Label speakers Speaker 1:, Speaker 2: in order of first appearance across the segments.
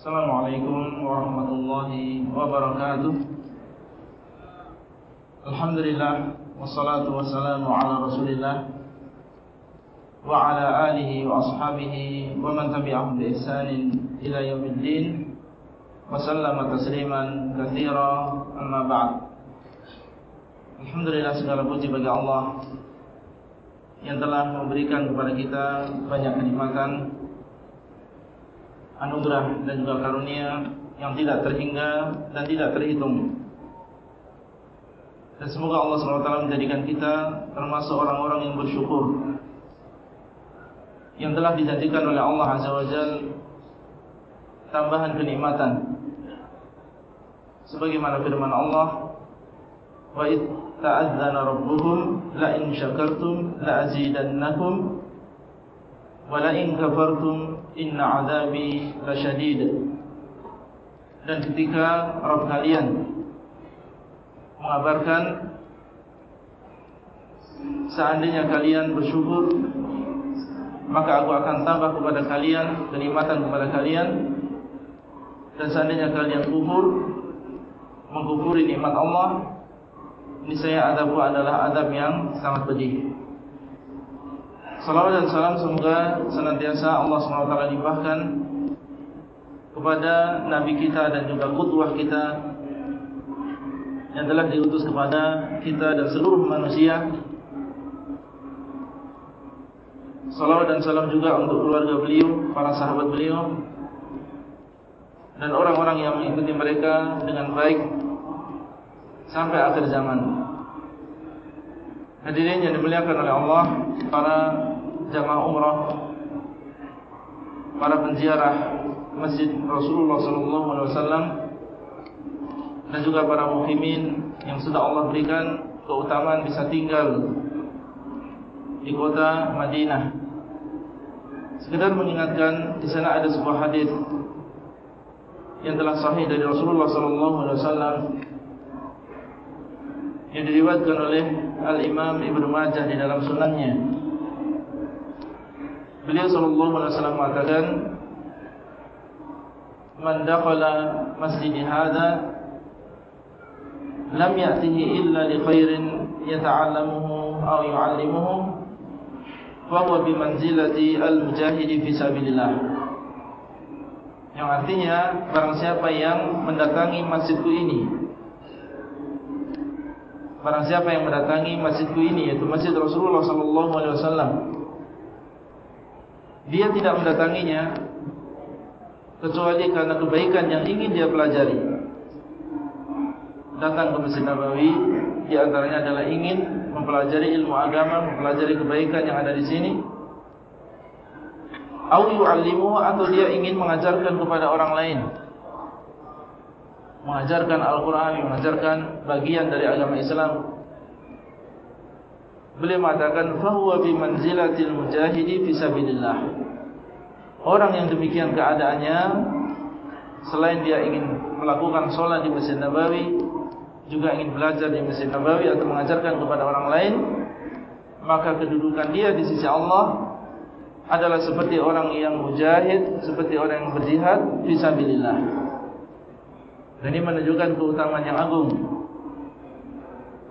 Speaker 1: Assalamualaikum warahmatullahi wabarakatuh. Alhamdulillah Wassalatu wassalamu ala rasulillah Wa ala alihi wa ashabihi Wa man tabi'ahum bi ihsanin ila yawmiddin Wa sallama tasliman kathira amma ba'd. Alhamdulillah segala puji bagi Allah Yang telah memberikan kepada kita banyak kenikmatan anugerah dan juga karunia yang tidak terhingga dan tidak terhitung. Dan semoga Allah SWT menjadikan kita termasuk orang-orang yang bersyukur yang telah dijanjikan oleh Allah Azza wa Jal tambahan kenikmatan. Sebagaimana firman Allah, wa id ta'adzana rabbuhum la in syakartum la azidannakum wala in kafartum inna azabi lasyadid. Dan ketika Rabb kalian mengabarkan seandainya kalian bersyukur maka aku akan tambah kepada kalian kenikmatan kepada kalian. Dan seandainya kalian kufur mengkufuri nikmat Allah niscaya azabku adalah azab yang sangat pedih Salawat dan salam semoga senantiasa Allah SWT limpahkan kepada Nabi kita dan juga kutwah kita yang telah diutus kepada kita dan seluruh manusia. Salawat dan salam juga untuk keluarga beliau, para sahabat beliau dan orang-orang yang mengikuti mereka dengan baik sampai akhir zaman. Hadirin yang dimuliakan oleh Allah, para jamaah umrah para penziarah Masjid Rasulullah wasallam dan juga para muhimin yang sudah Allah berikan keutamaan bisa tinggal di kota Madinah. Sekedar mengingatkan di sana ada sebuah hadis yang telah sahih dari Rasulullah wasallam yang diriwayatkan oleh Al Imam Ibnu Majah di dalam sunannya. Beliau sallallahu alaihi wasallam mengatakan Man dakhala masjid hadha lam ya'tihi illa li khairin yata'allamuhu aw yu'allimuhu wa huwa bi manzilati al-mujahidi fi sabilillah. Yang artinya barang siapa yang mendatangi masjidku ini Barang siapa yang mendatangi masjidku ini yaitu Masjid Rasulullah sallallahu alaihi wasallam dia tidak mendatanginya kecuali karena kebaikan yang ingin dia pelajari. Datang ke Masjid Nabawi di antaranya adalah ingin mempelajari ilmu agama, mempelajari kebaikan yang ada di sini. Au yu'allimu atau dia ingin mengajarkan kepada orang lain. Mengajarkan Al-Qur'an, mengajarkan bagian dari agama Islam Beliau mengatakan fahuwa bi manzilatil mujahidi fi sabilillah. Orang yang demikian keadaannya selain dia ingin melakukan salat di Masjid Nabawi, juga ingin belajar di Masjid Nabawi atau mengajarkan kepada orang lain, maka kedudukan dia di sisi Allah adalah seperti orang yang mujahid, seperti orang yang berjihad fi sabilillah. Dan ini menunjukkan keutamaan yang agung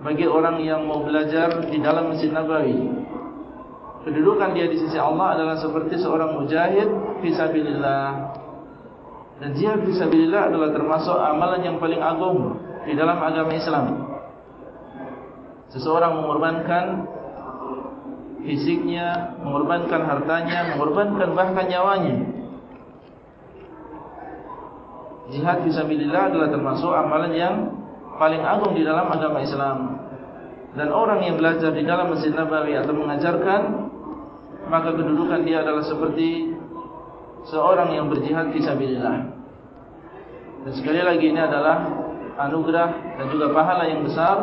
Speaker 1: bagi orang yang mau belajar di dalam Masjid Nabawi. Kedudukan dia di sisi Allah adalah seperti seorang mujahid fisabilillah. Dan jihad fisabilillah adalah termasuk amalan yang paling agung di dalam agama Islam. Seseorang mengorbankan fisiknya, mengorbankan hartanya, mengorbankan bahkan nyawanya. Jihad fisabilillah adalah termasuk amalan yang paling agung di dalam agama Islam. Dan orang yang belajar di dalam Masjid Nabawi atau mengajarkan maka kedudukan dia adalah seperti seorang yang berjihad fisabilillah dan sekali lagi ini adalah anugerah dan juga pahala yang besar.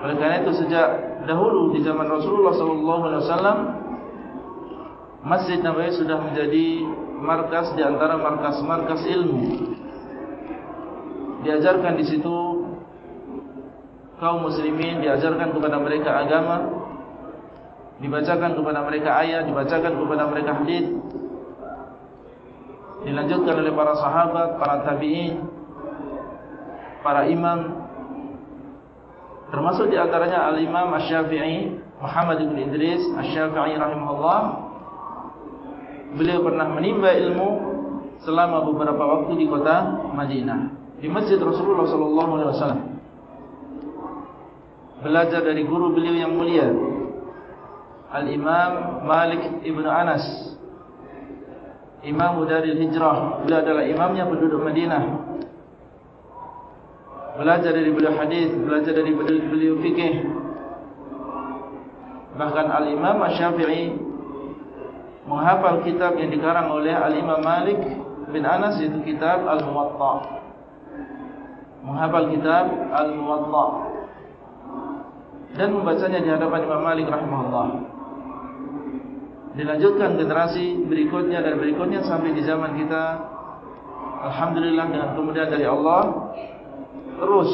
Speaker 1: Oleh karena itu sejak dahulu di zaman Rasulullah SAW Masjid Nabawi sudah menjadi markas di antara markas-markas ilmu diajarkan di situ kaum muslimin diajarkan kepada mereka agama dibacakan kepada mereka ayat dibacakan kepada mereka hadis dilanjutkan oleh para sahabat, para tabi'in, para imam. Termasuk di antaranya al-Imam Asy-Syafi'i Muhammad bin Idris Asy-Syafi'i rahimahullah. Beliau pernah menimba ilmu selama beberapa waktu di kota Madinah di Masjid Rasulullah sallallahu alaihi wasallam. Belajar dari guru beliau yang mulia Al-Imam Malik Ibn Anas. Imam dari Hijrah. Beliau adalah imamnya penduduk Madinah. Belajar dari beliau hadis, Belajar dari beliau fikih. Bahkan Al-Imam Syafi'i Menghafal kitab yang dikarang oleh Al-Imam Malik bin Anas Itu kitab Al-Muwatta Menghafal kitab Al-Muwatta. Dan membacanya di hadapan Imam Malik rahimahullah. Dilanjutkan generasi berikutnya dan berikutnya sampai di zaman kita. Alhamdulillah dengan kemudian dari Allah. Terus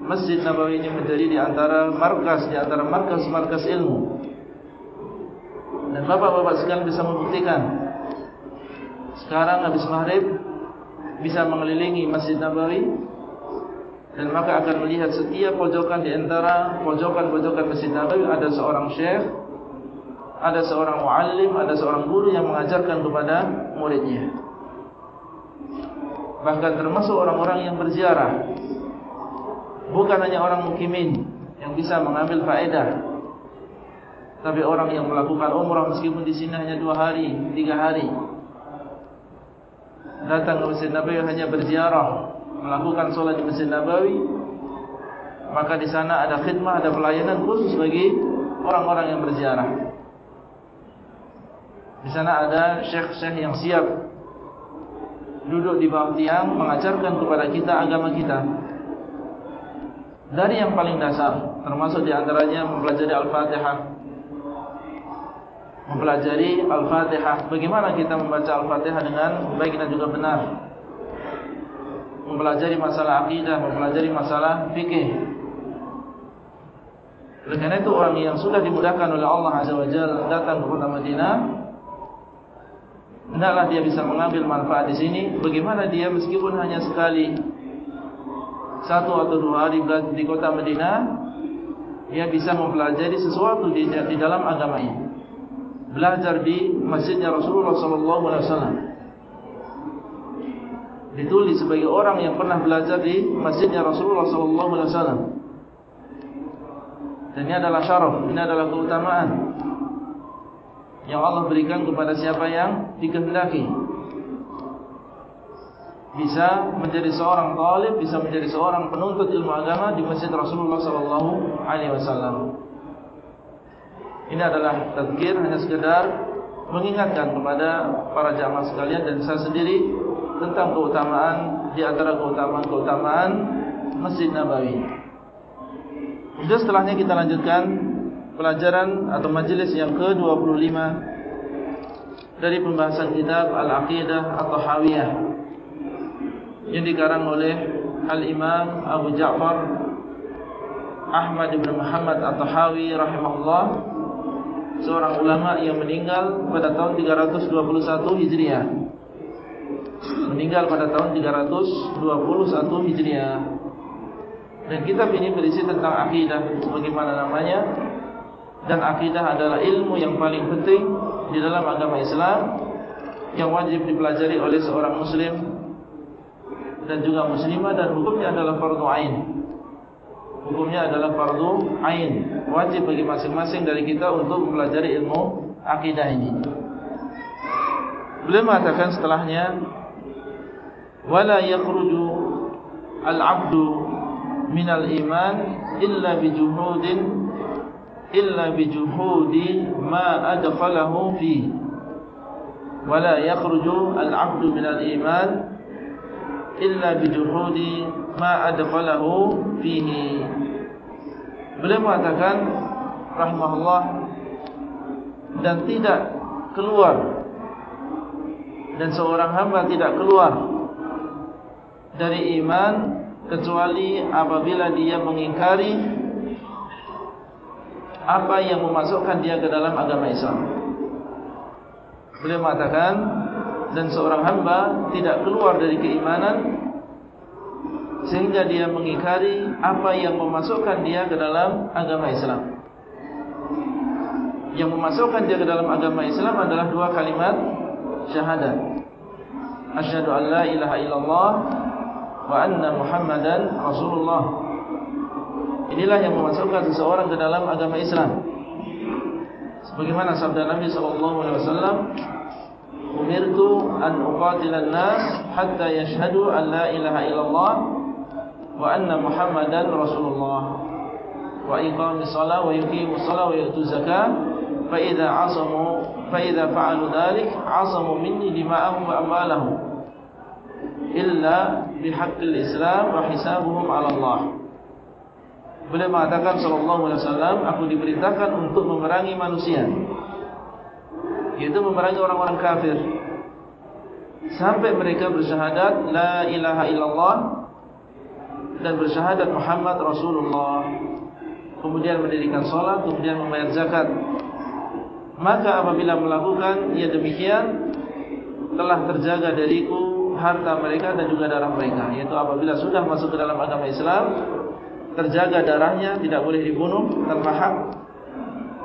Speaker 1: Masjid Nabawi ini menjadi di antara markas di antara markas-markas ilmu. Dan bapak-bapak sekalian bisa membuktikan sekarang habis maghrib bisa mengelilingi Masjid Nabawi dan maka akan melihat setiap pojokan di antara pojokan-pojokan Masjid Nabawi ada seorang syekh ada seorang muallim, ada seorang guru yang mengajarkan kepada muridnya. Bahkan termasuk orang-orang yang berziarah. Bukan hanya orang mukimin yang bisa mengambil faedah. Tapi orang yang melakukan umrah meskipun di sini hanya dua hari, tiga hari. Datang ke Masjid Nabawi hanya berziarah. Melakukan sholat di Masjid Nabawi. Maka di sana ada khidmah, ada pelayanan khusus bagi orang-orang yang berziarah. Di sana ada syekh-syekh yang siap duduk di bawah tiang mengajarkan kepada kita agama kita. Dari yang paling dasar, termasuk di antaranya mempelajari Al-Fatihah. Mempelajari Al-Fatihah, bagaimana kita membaca Al-Fatihah dengan baik dan juga benar. Mempelajari masalah akidah, mempelajari masalah fikih. Oleh karena itu orang yang sudah dimudahkan oleh Allah Azza wa Jalla datang ke kota Madinah Hendaklah dia bisa mengambil manfaat di sini. Bagaimana dia meskipun hanya sekali satu atau dua hari di kota Madinah, dia bisa mempelajari sesuatu di, di dalam agama ini. Belajar di masjidnya Rasulullah Sallallahu Alaihi Wasallam. Ditulis sebagai orang yang pernah belajar di masjidnya Rasulullah Wasallam. Dan ini adalah syaraf, ini adalah keutamaan yang Allah berikan kepada siapa yang dikehendaki. Bisa menjadi seorang talib, bisa menjadi seorang penuntut ilmu agama di masjid Rasulullah wasallam. Ini adalah tazkir hanya sekedar mengingatkan kepada para jamaah sekalian dan saya sendiri tentang keutamaan di antara keutamaan-keutamaan Masjid Nabawi. Kemudian setelahnya kita lanjutkan pelajaran atau majlis yang ke-25 dari pembahasan kitab Al-Aqidah atau Hawiyah yang dikarang oleh Al-Imam Abu Ja'far Ahmad bin Muhammad atau Hawi rahimahullah seorang ulama yang meninggal pada tahun 321 Hijriah meninggal pada tahun 321 Hijriah dan kitab ini berisi tentang akidah sebagaimana namanya dan akidah adalah ilmu yang paling penting di dalam agama Islam yang wajib dipelajari oleh seorang muslim dan juga muslimah dan hukumnya adalah fardu ain. Hukumnya adalah fardu ain, wajib bagi masing-masing dari kita untuk mempelajari ilmu akidah ini. Beliau mengatakan setelahnya wala yakhruju al-'abdu min al-iman illa bi juhudin illa bi juhudi ma adkhalahu fi wa la yakhruju al-'abdu min al-iman illa bi juhudi ma adkhalahu fihi beliau mengatakan rahimahullah dan tidak keluar. Dan seorang hamba tidak keluar dari iman kecuali apabila dia mengingkari apa yang memasukkan dia ke dalam agama Islam. Beliau mengatakan dan seorang hamba tidak keluar dari keimanan sehingga dia mengingkari apa yang memasukkan dia ke dalam agama Islam. Yang memasukkan dia ke dalam agama Islam adalah dua kalimat syahadat. Asyhadu an la ilaha illallah wa anna Muhammadan Rasulullah. Inilah yang memasukkan seseorang ke dalam agama Islam. Sebagaimana sabda Nabi sallallahu alaihi wasallam, "Umirtu an uqatila an-nas hatta yashhadu an la ilaha illallah wa anna Muhammadan Rasulullah wa iqamis shalah wa yuqimus shalah wa yutuz zakah fa idza 'asamu fa idza fa'alu dhalik 'asamu minni dima'ahum wa amwalahum illa bihaqqil Islam wa hisabuhum 'ala Allah." Beliau mengatakan sallallahu alaihi wasallam, aku diperintahkan untuk memerangi manusia. Yaitu memerangi orang-orang kafir. Sampai mereka bersyahadat la ilaha illallah dan bersyahadat Muhammad Rasulullah. Kemudian mendirikan salat, kemudian membayar zakat. Maka apabila melakukan ia demikian telah terjaga dariku harta mereka dan juga darah mereka. Yaitu apabila sudah masuk ke dalam agama Islam terjaga darahnya tidak boleh dibunuh tanpa hak.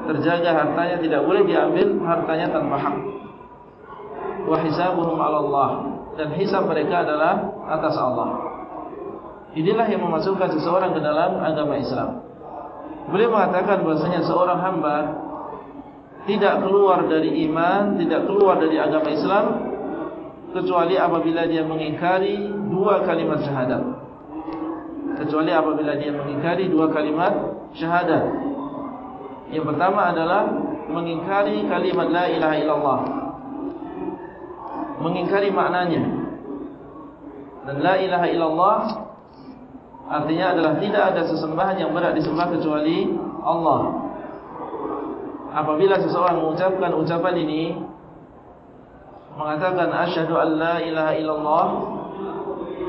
Speaker 1: Terjaga hartanya tidak boleh diambil hartanya tanpa hak. Wa hisabuhum 'ala Allah dan hisab mereka adalah atas Allah. Inilah yang memasukkan seseorang ke dalam agama Islam. Boleh mengatakan bahasanya seorang hamba tidak keluar dari iman tidak keluar dari agama Islam kecuali apabila dia mengingkari dua kalimat syahadat kecuali apabila dia mengingkari dua kalimat syahadat. Yang pertama adalah mengingkari kalimat la ilaha illallah. Mengingkari maknanya. Dan la ilaha illallah artinya adalah tidak ada sesembahan yang berat disembah kecuali Allah. Apabila seseorang mengucapkan ucapan ini mengatakan asyhadu an la ilaha illallah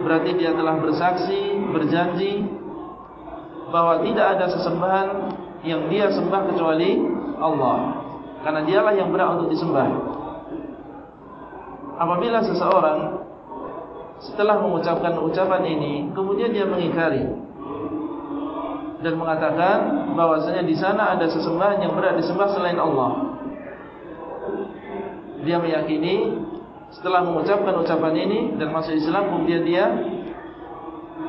Speaker 1: berarti dia telah bersaksi, berjanji bahwa tidak ada sesembahan yang dia sembah kecuali Allah. Karena dialah yang berhak untuk disembah. Apabila seseorang setelah mengucapkan ucapan ini, kemudian dia mengingkari dan mengatakan bahwasanya di sana ada sesembahan yang berhak disembah selain Allah. Dia meyakini setelah mengucapkan ucapan ini dan masuk Islam kemudian dia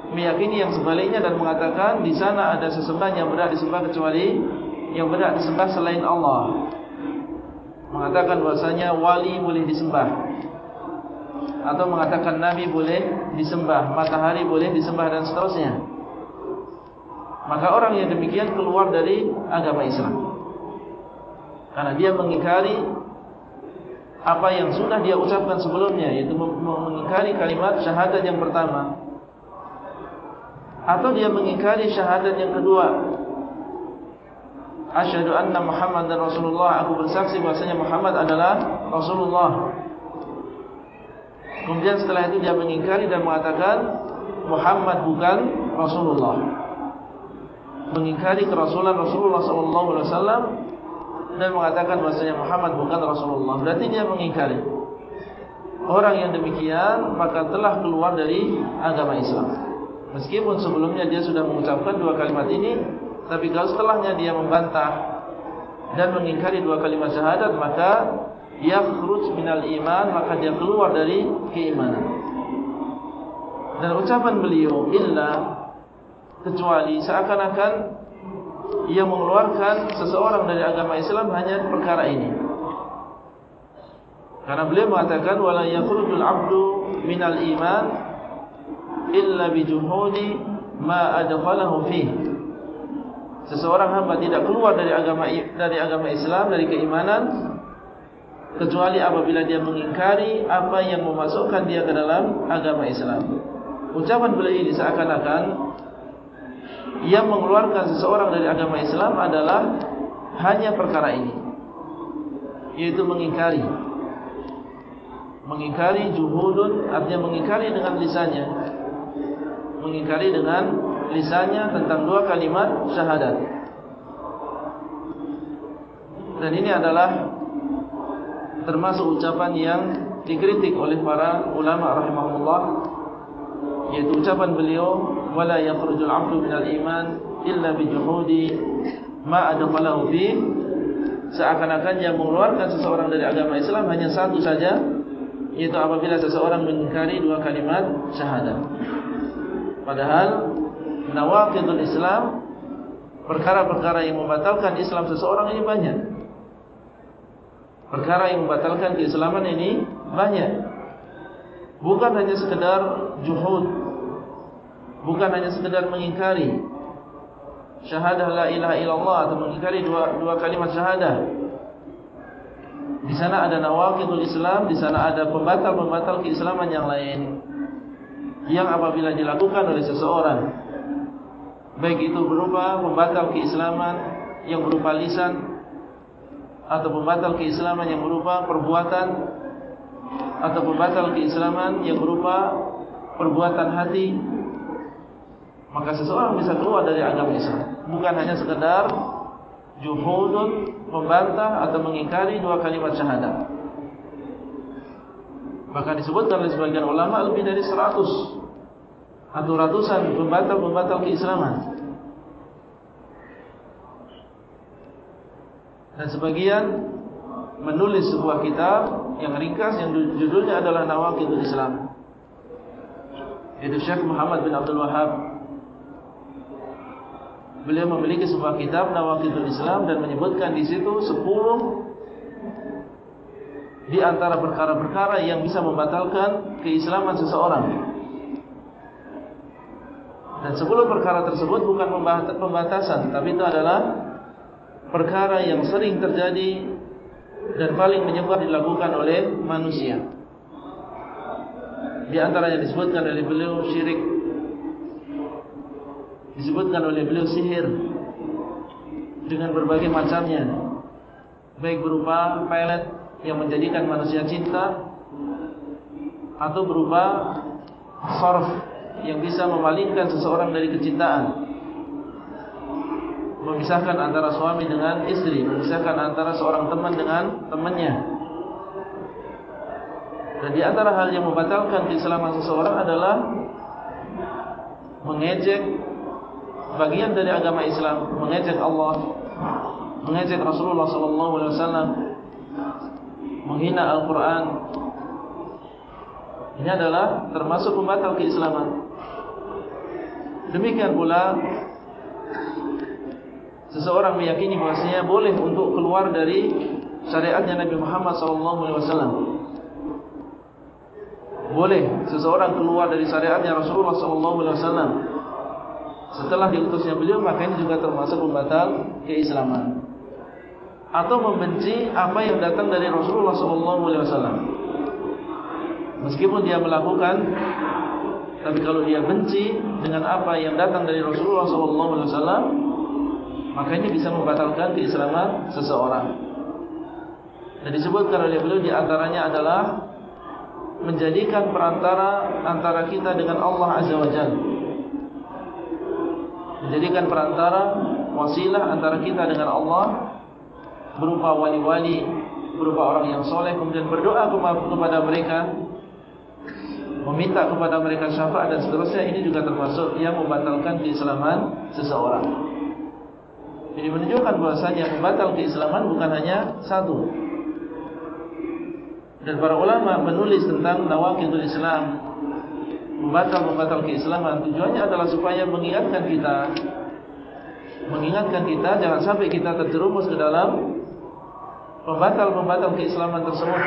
Speaker 1: meyakini yang sebaliknya dan mengatakan di sana ada sesembahan yang berhak disembah kecuali yang berhak disembah selain Allah. Mengatakan bahasanya wali boleh disembah atau mengatakan nabi boleh disembah, matahari boleh disembah dan seterusnya. Maka orang yang demikian keluar dari agama Islam. Karena dia mengingkari apa yang sudah dia ucapkan sebelumnya yaitu mengingkari kalimat syahadat yang pertama. Atau dia mengingkari syahadat yang kedua. Asyhadu anna muhammadar rasulullah. Aku bersaksi bahwasanya Muhammad adalah rasulullah. Kemudian setelah itu dia mengingkari dan mengatakan Muhammad bukan rasulullah. Mengingkari kerasulan Rasulullah sallallahu alaihi wasallam dan mengatakan bahasanya Muhammad bukan Rasulullah. Berarti dia mengingkari. Orang yang demikian maka telah keluar dari agama Islam. Meskipun sebelumnya dia sudah mengucapkan dua kalimat ini tapi kalau setelahnya dia membantah dan mengingkari dua kalimat syahadat maka yakhruj minal iman maka dia keluar dari keimanan. Dan ucapan beliau illa kecuali seakan-akan yang mengeluarkan seseorang dari agama Islam hanya perkara ini. Karena beliau mengatakan wala yakhrujul 'abdu minal iman illa bijuhudi ma adkhalahu fi. Seseorang hamba tidak keluar dari agama dari agama Islam dari keimanan kecuali apabila dia mengingkari apa yang memasukkan dia ke dalam agama Islam. Ucapan beliau ini seakan-akan yang mengeluarkan seseorang dari agama Islam adalah hanya perkara ini. Yaitu mengingkari. Mengingkari juhudun artinya mengingkari dengan lisannya. Mengingkari dengan lisannya tentang dua kalimat syahadat. Dan ini adalah termasuk ucapan yang dikritik oleh para ulama rahimahullah yaitu ucapan beliau wala yakhrujul 'abdu minal iman illa bi juhudi ma adkhalahu fi. Seakan-akan yang mengeluarkan seseorang dari agama Islam hanya satu saja yaitu apabila seseorang mengingkari dua kalimat syahadah padahal nawaqidul Islam perkara-perkara yang membatalkan Islam seseorang ini banyak. Perkara yang membatalkan keislaman ini banyak bukan hanya sekedar juhud. Bukan hanya sekedar mengingkari syahadah la ilaha illallah atau mengingkari dua dua kalimat syahadah. Di sana ada nawaqidul Islam di sana ada pembatal-pembatal keislaman yang lain yang apabila dilakukan oleh seseorang baik itu berupa pembatal keislaman yang berupa lisan atau pembatal keislaman yang berupa perbuatan atau pembatal keislaman yang berupa perbuatan hati maka seseorang bisa keluar dari agama Islam. Bukan hanya sekedar juhudun membantah atau mengingkari dua kalimat syahadat. Maka disebutkan oleh sebagian ulama lebih dari seratus atau ratusan pembatal-pembatal keislaman. Dan sebagian menulis sebuah kitab yang ringkas yang judulnya adalah Nawaqidul Islam. Itu Syekh Muhammad bin Abdul Wahab. Beliau memiliki sebuah kitab Nawaqidul Islam dan menyebutkan di situ 10 di antara perkara-perkara yang bisa membatalkan keislaman seseorang. Dan 10 perkara tersebut bukan pembatasan, tapi itu adalah perkara yang sering terjadi dan paling menyebar dilakukan oleh manusia. Di antara yang disebutkan oleh beliau syirik, disebutkan oleh beliau sihir. Dengan berbagai macamnya, baik berupa pelet yang menjadikan manusia cinta atau berupa sarf yang bisa memalingkan seseorang dari kecintaan memisahkan antara suami dengan istri, memisahkan antara seorang teman dengan temannya. Dan di antara hal yang membatalkan keislaman seseorang adalah mengejek bagian dari agama Islam, mengejek Allah, mengejek Rasulullah sallallahu alaihi wasallam, menghina Al-Qur'an. Ini adalah termasuk pembatal keislaman. Demikian pula seseorang meyakini bahasanya boleh untuk keluar dari syariatnya Nabi Muhammad SAW. Boleh seseorang keluar dari syariatnya Rasulullah SAW. Setelah diutusnya beliau, maka ini juga termasuk pembatal keislaman. Atau membenci apa yang datang dari Rasulullah SAW. Meskipun dia melakukan, tapi kalau dia benci dengan apa yang datang dari Rasulullah SAW, maka ini bisa membatalkan keislaman seseorang. Dan disebutkan oleh beliau di antaranya adalah menjadikan perantara antara kita dengan Allah Azza wa Jalla. Menjadikan perantara wasilah antara kita dengan Allah berupa wali-wali, berupa orang yang soleh, kemudian berdoa kepada mereka, meminta kepada mereka syafaat dan seterusnya. Ini juga termasuk yang membatalkan keislaman seseorang. Jadi menunjukkan bahasanya membatal keislaman bukan hanya satu. Dan para ulama menulis tentang nawakidul Islam, membatal-membatal keislaman, tujuannya adalah supaya mengingatkan kita, mengingatkan kita jangan sampai kita terjerumus ke dalam pembatal-pembatal keislaman tersebut.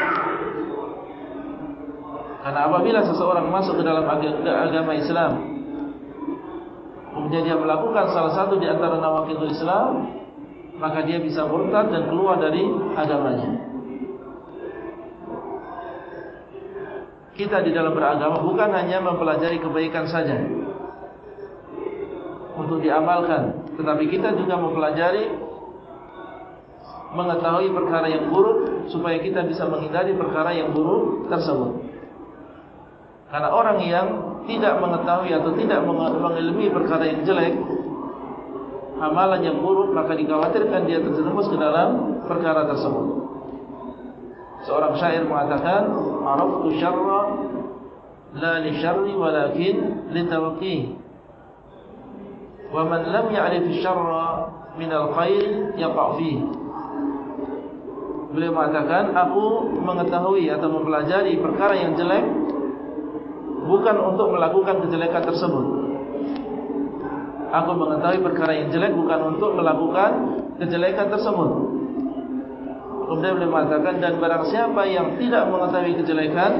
Speaker 1: Karena apabila seseorang masuk ke dalam agama Islam, kemudian dia melakukan salah satu di antara nawakidul Islam, maka dia bisa murtad dan keluar dari agamanya. Kita di dalam beragama bukan hanya mempelajari kebaikan saja untuk diamalkan, tetapi kita juga mempelajari mengetahui perkara yang buruk supaya kita bisa menghindari perkara yang buruk tersebut. Karena orang yang tidak mengetahui atau tidak mengilmi perkara yang jelek amalan yang buruk maka dikhawatirkan dia terjerumus ke dalam perkara tersebut. Seorang syair mengatakan araftu syarra la li syarri walakin li tawqi wa man lam ya'rif syarra min al-khair yaqa' fi beliau mengatakan aku mengetahui atau mempelajari perkara yang jelek bukan untuk melakukan kejelekan tersebut. Aku mengetahui perkara yang jelek bukan untuk melakukan kejelekan tersebut. Kemudian beliau mengatakan dan barang siapa yang tidak mengetahui kejelekan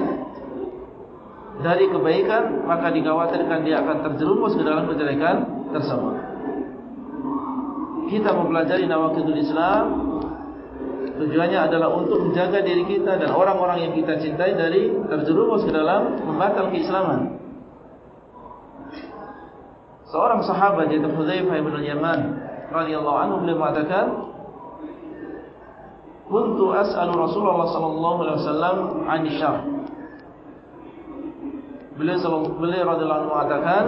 Speaker 1: dari kebaikan maka dikhawatirkan dia akan terjerumus ke dalam kejelekan tersebut. Kita mempelajari nawakidul Islam tujuannya adalah untuk menjaga diri kita dan orang-orang yang kita cintai dari terjerumus ke dalam membatal keislaman. Seorang sahabat yaitu Hudzaifah bin Yaman radhiyallahu anhu beliau mengatakan, "Kuntu as'alu Rasulullah sallallahu alaihi wasallam 'an syarr." Beliau sallallahu beliau radhiyallahu anhu mengatakan,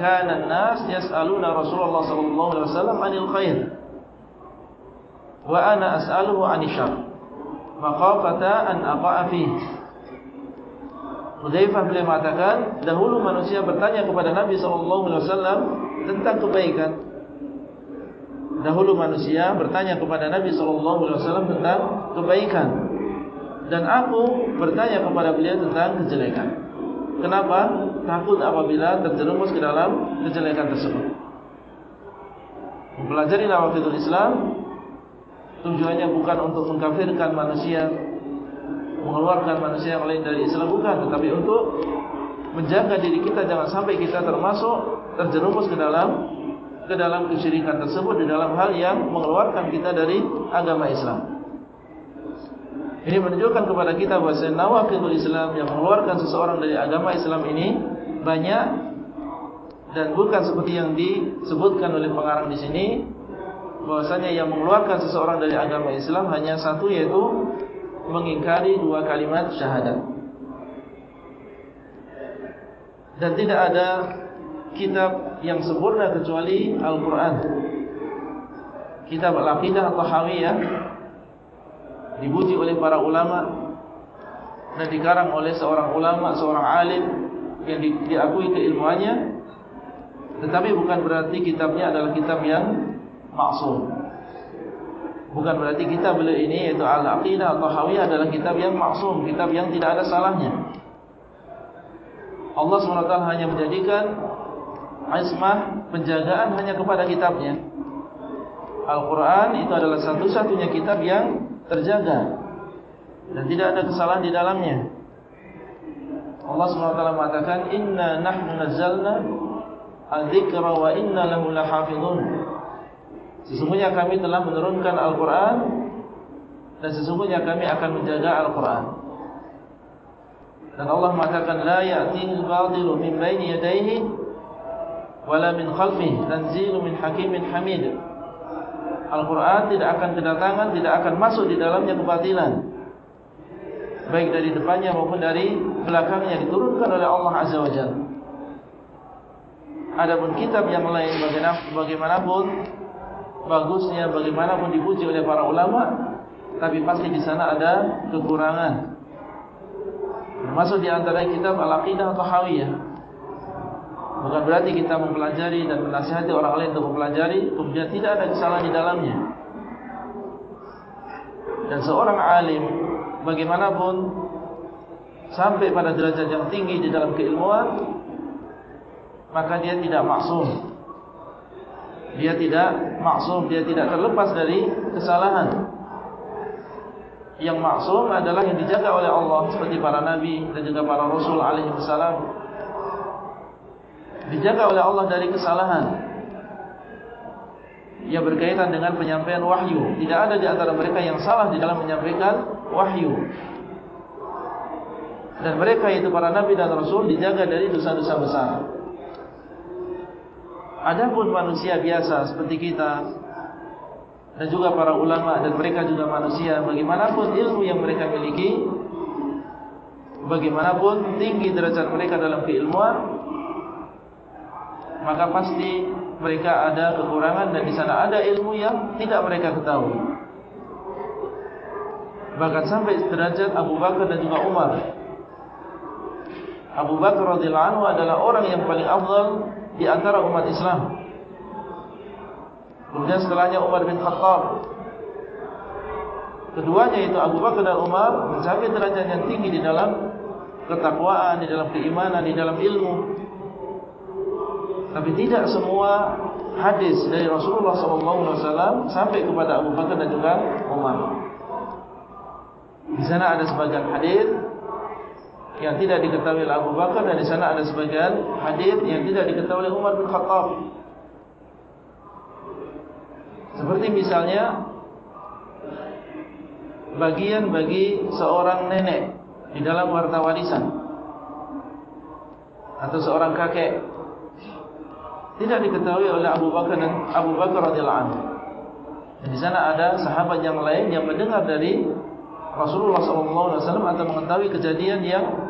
Speaker 1: "Kana an-nas yas'aluna Rasulullah sallallahu alaihi wasallam 'anil khair." Wa ana as'aluhu 'anil syarr. Maqafata an aqa'a fihi. Hudzaifah beliau mengatakan, dahulu manusia bertanya kepada Nabi SAW tentang kebaikan. Dahulu manusia bertanya kepada Nabi SAW tentang kebaikan. Dan aku bertanya kepada beliau tentang kejelekan. Kenapa? Takut apabila terjerumus ke dalam kejelekan tersebut. Mempelajari nawakidul Islam, tujuannya bukan untuk mengkafirkan manusia mengeluarkan manusia yang lain dari Islam bukan tetapi untuk menjaga diri kita jangan sampai kita termasuk terjerumus ke dalam ke dalam kesyirikan tersebut di dalam hal yang mengeluarkan kita dari agama Islam. Ini menunjukkan kepada kita bahawa nawaqidul Islam yang mengeluarkan seseorang dari agama Islam ini banyak dan bukan seperti yang disebutkan oleh pengarang di sini bahwasanya yang mengeluarkan seseorang dari agama Islam hanya satu yaitu mengingkari dua kalimat syahadat. Dan tidak ada kitab yang sempurna kecuali Al-Quran. Kitab Al-Aqidah atau Hawiyah dibuji oleh para ulama dan dikarang oleh seorang ulama, seorang alim yang di, diakui keilmuannya. Tetapi bukan berarti kitabnya adalah kitab yang maksum. Bukan berarti kitab beliau ini yaitu Al-Aqidah atau Hawiyah adalah kitab yang maksum, kitab yang tidak ada salahnya. Allah SWT hanya menjadikan ismah penjagaan hanya kepada kitabnya. Al-Quran itu adalah satu-satunya kitab yang terjaga dan tidak ada kesalahan di dalamnya. Allah SWT mengatakan Inna nahnu nazzalna al-dhikra wa inna lahu lahafidhun Sesungguhnya kami telah menurunkan Al-Quran Dan sesungguhnya kami akan menjaga Al-Quran. Dan Allah mengatakan La ya'tihil batilu min baini yadaihi Wala min khalfih Tanzilu min hakimin hamid. Al-Quran tidak akan kedatangan Tidak akan masuk di dalamnya kebatilan. Baik dari depannya maupun dari belakangnya Diturunkan oleh Allah Azza wa Jal Adapun kitab yang lain bagaimanapun bagusnya bagaimanapun dipuji oleh para ulama tapi pasti di sana ada kekurangan. Termasuk di antara kitab al-aqidah atau hawiyah bukan berarti kita mempelajari dan menasihati orang lain untuk mempelajari kemudian tidak ada kesalahan di dalamnya. Dan seorang alim bagaimanapun sampai pada derajat yang tinggi di dalam keilmuan maka dia tidak maksum dia tidak maksum, dia tidak terlepas dari kesalahan. Yang maksum adalah yang dijaga oleh Allah seperti para nabi dan juga para rasul alaihi wasallam. Dijaga oleh Allah dari kesalahan. Yang berkaitan dengan penyampaian wahyu. Tidak ada di antara mereka yang salah di dalam menyampaikan wahyu. Dan mereka itu para nabi dan rasul dijaga dari dosa-dosa besar. Adapun manusia biasa seperti kita dan juga para ulama dan mereka juga manusia bagaimanapun ilmu yang mereka miliki bagaimanapun tinggi derajat mereka dalam keilmuan maka pasti mereka ada kekurangan dan di sana ada ilmu yang tidak mereka ketahui bahkan sampai derajat Abu Bakar dan juga Umar. Abu Bakar radhiyallahu anhu adalah orang yang paling afdal di antara umat Islam. Kemudian setelahnya Umar bin Khattab. Keduanya itu Abu Bakar dan Umar mencapai derajat yang tinggi di dalam ketakwaan, di dalam keimanan, di dalam ilmu. Tapi tidak semua hadis dari Rasulullah SAW sampai kepada Abu Bakar dan juga Umar. Di sana ada sebagian hadis yang tidak diketahui oleh Abu Bakar dan di sana ada sebagian hadis yang tidak diketahui oleh Umar bin Khattab. Seperti misalnya bagian bagi seorang nenek di dalam harta warisan atau seorang kakek tidak diketahui oleh Abu Bakar dan Abu Bakar radhiyallahu anhu. Dan di sana ada sahabat yang lain yang mendengar dari Rasulullah SAW atau mengetahui kejadian yang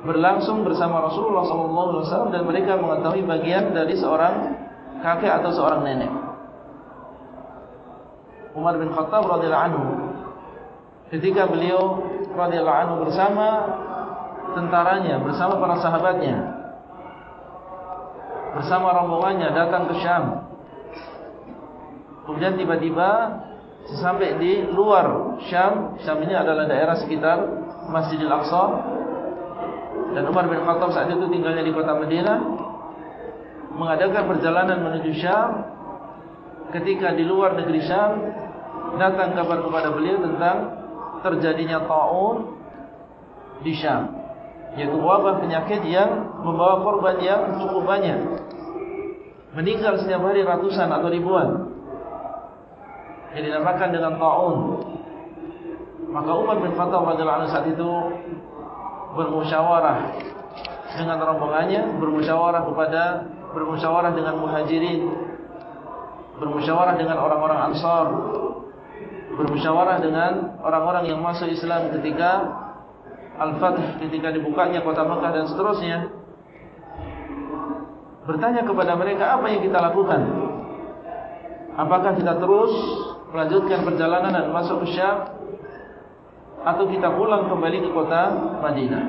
Speaker 1: berlangsung bersama Rasulullah SAW dan mereka mengetahui bagian dari seorang kakek atau seorang nenek. Umar bin Khattab radhiyallahu anhu ketika beliau radhiyallahu anhu bersama tentaranya bersama para sahabatnya bersama rombongannya datang ke Syam kemudian tiba-tiba sampai di luar Syam Syam ini adalah daerah sekitar Masjidil Aqsa dan Umar bin Khattab saat itu tinggalnya di kota Madinah mengadakan perjalanan menuju Syam. Ketika di luar negeri Syam datang kabar kepada beliau tentang terjadinya taun di Syam yaitu wabah penyakit yang membawa korban yang cukup banyak. Meninggal setiap hari ratusan atau ribuan. Yang dinamakan dengan taun. Maka Umar bin Khattab saat itu bermusyawarah dengan rombongannya bermusyawarah kepada bermusyawarah dengan muhajirin bermusyawarah dengan orang-orang Ansar, bermusyawarah dengan orang-orang yang masuk Islam ketika Al-Fatih, ketika dibukanya kota Mekah dan seterusnya. Bertanya kepada mereka apa yang kita lakukan? Apakah kita terus melanjutkan perjalanan dan masuk ke Syam atau kita pulang kembali ke kota Madinah?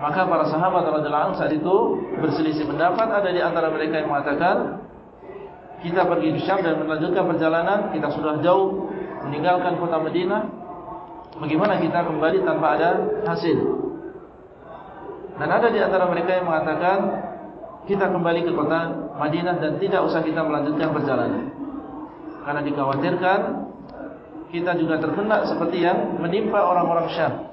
Speaker 1: Maka para sahabat radhiyallahu anhum saat itu berselisih pendapat. Ada di antara mereka yang mengatakan kita pergi ke Syam dan melanjutkan perjalanan. Kita sudah jauh meninggalkan kota Madinah. Bagaimana kita kembali tanpa ada hasil? Dan ada di antara mereka yang mengatakan kita kembali ke kota Madinah dan tidak usah kita melanjutkan perjalanan. Karena dikhawatirkan kita juga terkena seperti yang menimpa orang-orang Syam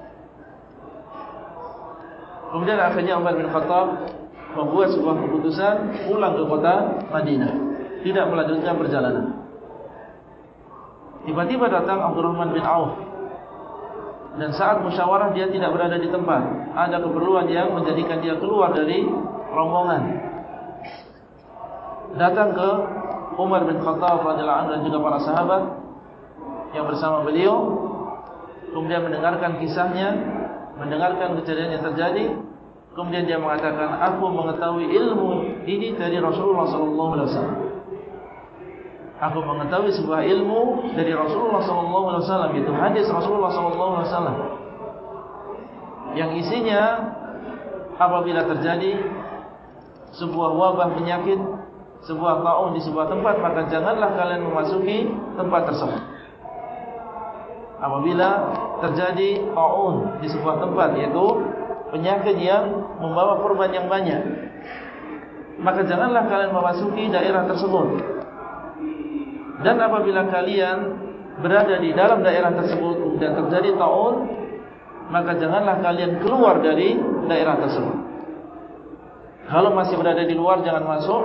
Speaker 1: Kemudian akhirnya Umar bin Khattab membuat sebuah keputusan pulang ke kota Madinah, tidak melanjutkan perjalanan. Tiba-tiba datang Abdurrahman bin Auf. Dan saat musyawarah dia tidak berada di tempat. Ada keperluan yang menjadikan dia keluar dari rombongan. Datang ke Umar bin Khattab radhiyallahu anhu dan juga para sahabat yang bersama beliau kemudian mendengarkan kisahnya mendengarkan kejadian yang terjadi kemudian dia mengatakan aku mengetahui ilmu ini dari Rasulullah sallallahu alaihi wasallam. Aku mengetahui sebuah ilmu dari Rasulullah sallallahu alaihi wasallam itu hadis Rasulullah sallallahu alaihi wasallam yang isinya apabila terjadi sebuah wabah penyakit sebuah taun di sebuah tempat maka janganlah kalian memasuki tempat tersebut apabila terjadi taun di sebuah tempat yaitu penyakit yang membawa korban yang banyak maka janganlah kalian memasuki daerah tersebut. Dan apabila kalian berada di dalam daerah tersebut dan terjadi taun maka janganlah kalian keluar dari daerah tersebut. Kalau masih berada di luar jangan masuk.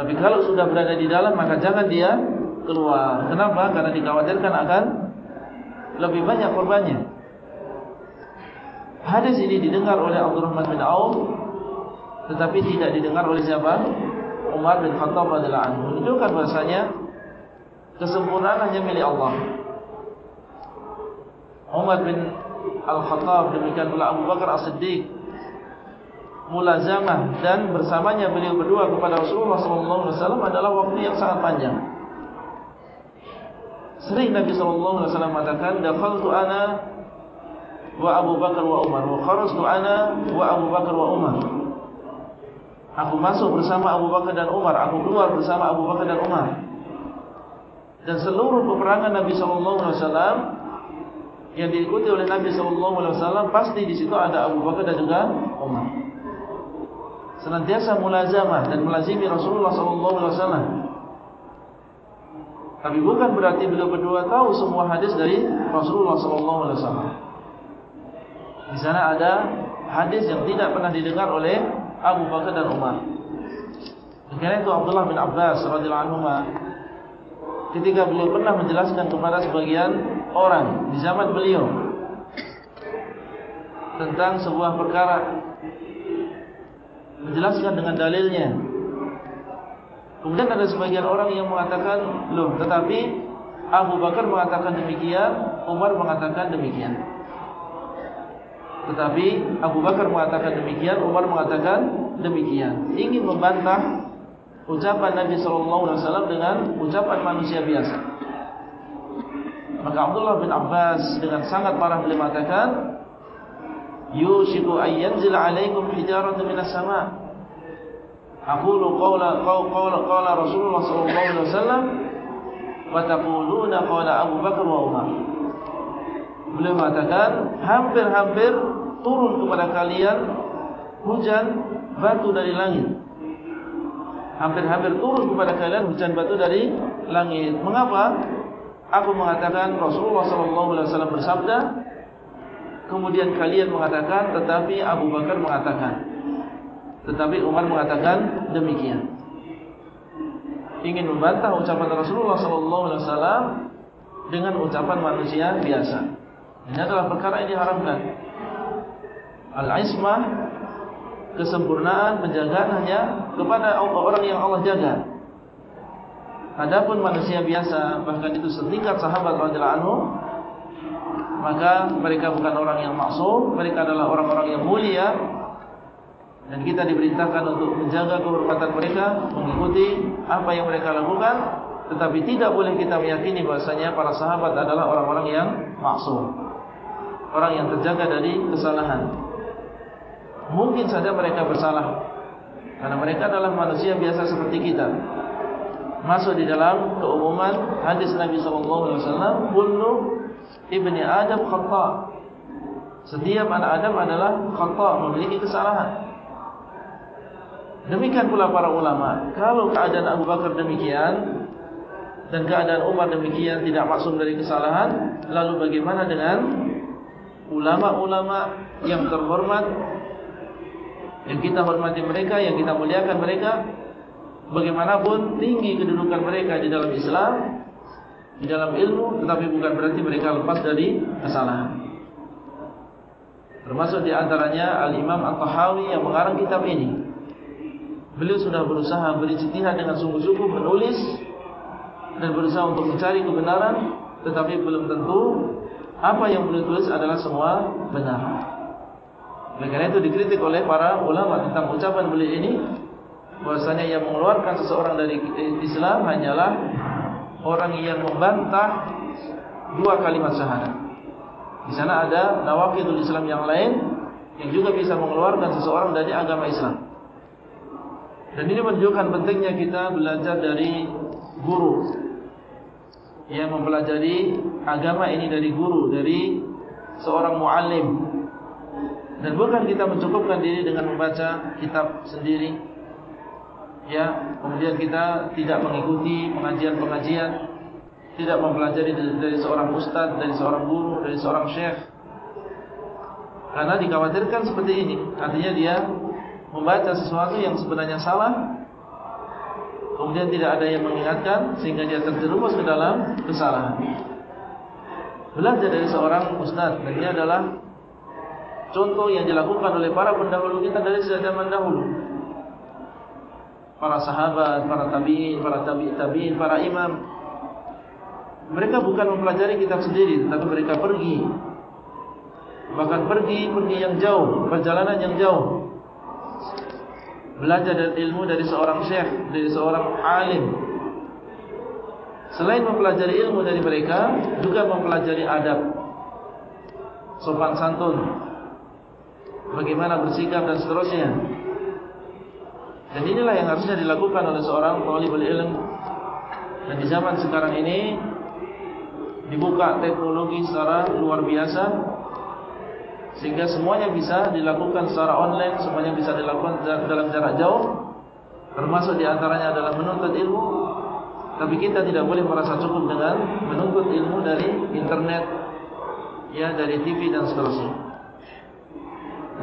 Speaker 1: Tapi kalau sudah berada di dalam maka jangan dia keluar. Kenapa? Karena dikhawatirkan akan lebih banyak korbannya. Hadis ini didengar oleh Abdurrahman bin Auf tetapi tidak didengar oleh siapa? Umar bin Khattab radhiyallahu anhu. Menunjukkan bahasanya kesempurnaan hanya milik Allah. Umar bin Al-Khattab demikian pula Abu Bakar As-Siddiq mulazamah dan bersamanya beliau berdua kepada Rasulullah sallallahu alaihi wasallam adalah waktu yang sangat panjang. Sering Nabi sallallahu alaihi wasallam mengatakan, "Dakhaltu ana wa Abu Bakar wa Umar wa kharajtu ana wa Abu Bakar wa Umar." Aku masuk bersama Abu Bakar dan Umar, aku keluar bersama Abu Bakar dan Umar. Dan seluruh peperangan Nabi sallallahu alaihi wasallam yang diikuti oleh Nabi sallallahu alaihi wasallam pasti di situ ada Abu Bakar dan juga Umar. Senantiasa mulazamah dan melazimi Rasulullah sallallahu alaihi wasallam. Tapi bukan berarti beliau berdua tahu semua hadis dari Rasulullah sallallahu alaihi wasallam. Di sana ada hadis yang tidak pernah didengar oleh Abu Bakar dan Umar. Karena itu Abdullah bin Abbas radhiyallahu anhu ketika beliau pernah menjelaskan kepada sebagian orang di zaman beliau tentang sebuah perkara menjelaskan dengan dalilnya kemudian ada sebagian orang yang mengatakan loh tetapi Abu Bakar mengatakan demikian Umar mengatakan demikian tetapi Abu Bakar mengatakan demikian Umar mengatakan demikian ingin membantah ucapan Nabi sallallahu alaihi wasallam dengan ucapan manusia biasa. Maka Abdullah bin Abbas dengan sangat marah beliau mengatakan, "Yushiku an yanzil 'alaikum hijaratun minas sama'." Aqulu qawla qawla qala Rasulullah sallallahu alaihi wasallam wa taquluna qala Abu Bakar wa Umar. Beliau mengatakan, hampir-hampir turun kepada kalian hujan batu dari langit hampir-hampir turun kepada kalian hujan batu dari langit. Mengapa? Aku mengatakan Rasulullah SAW bersabda, kemudian kalian mengatakan, tetapi Abu Bakar mengatakan, tetapi Umar mengatakan demikian. Ingin membantah ucapan Rasulullah SAW dengan ucapan manusia biasa. Ini adalah perkara yang diharamkan. Al-Ismah kesempurnaan penjagaan hanya kepada orang yang Allah jaga. Adapun manusia biasa bahkan itu setingkat sahabat radhiyallahu anhu maka mereka bukan orang yang maksum, mereka adalah orang-orang yang mulia dan kita diperintahkan untuk menjaga kehormatan mereka, mengikuti apa yang mereka lakukan, tetapi tidak boleh kita meyakini bahasanya para sahabat adalah orang-orang yang maksum. Orang yang terjaga dari kesalahan. Mungkin saja mereka bersalah. Karena mereka adalah manusia biasa seperti kita. Masuk di dalam keumuman hadis Nabi SAW kullu ibni Adam khata setiap anak Adam adalah khata memiliki kesalahan demikian pula para ulama kalau keadaan Abu Bakar demikian dan keadaan Umar demikian tidak maksum dari kesalahan lalu bagaimana dengan ulama-ulama yang terhormat yang kita hormati mereka, yang kita muliakan mereka, bagaimanapun tinggi kedudukan mereka di dalam Islam, di dalam ilmu, tetapi bukan berarti mereka lepas dari kesalahan. Termasuk di antaranya Al-Imam At-Tahawi yang mengarang kitab ini. Beliau sudah berusaha beristihad dengan sungguh-sungguh menulis dan berusaha untuk mencari kebenaran, tetapi belum tentu apa yang beliau tulis adalah semua benar. Karena itu dikritik oleh para ulama tentang ucapan beliau ini bahwasanya yang mengeluarkan seseorang dari Islam hanyalah orang yang membantah dua kalimat syahadat. Di sana ada nawaqidul Islam yang lain yang juga bisa mengeluarkan seseorang dari agama Islam. Dan ini menunjukkan pentingnya kita belajar dari guru. Yang mempelajari agama ini dari guru, dari seorang muallim. Dan bukan kita mencukupkan diri dengan membaca kitab sendiri. Ya Kemudian kita tidak mengikuti pengajian-pengajian Tidak mempelajari dari, seorang ustaz Dari seorang guru, dari seorang syekh. Karena dikhawatirkan seperti ini Artinya dia membaca sesuatu yang sebenarnya salah Kemudian tidak ada yang mengingatkan Sehingga dia terjerumus ke dalam kesalahan Belajar dari seorang ustaz Dan dia adalah contoh yang dilakukan oleh para pendahulu kita dari sejak zaman dahulu. Para sahabat, para tabi'in, para tabi'in, tabi para imam. Mereka bukan mempelajari kitab sendiri, tetapi mereka pergi. Bahkan pergi, pergi yang jauh, perjalanan yang jauh. Belajar dari ilmu dari seorang syekh, dari seorang alim. Selain mempelajari ilmu dari mereka Juga mempelajari adab. Sopan santun. Bagaimana bersikap dan seterusnya. Dan inilah yang harusnya dilakukan oleh seorang Talibul ilm. Dan di zaman sekarang ini Dibuka teknologi secara luar biasa Sehingga semuanya bisa dilakukan secara online Semuanya bisa dilakukan dalam jarak jauh. Termasuk diantaranya adalah menuntut ilmu. Tapi kita tidak boleh merasa cukup dengan Menuntut ilmu dari internet Ya dari TV dan seterusnya.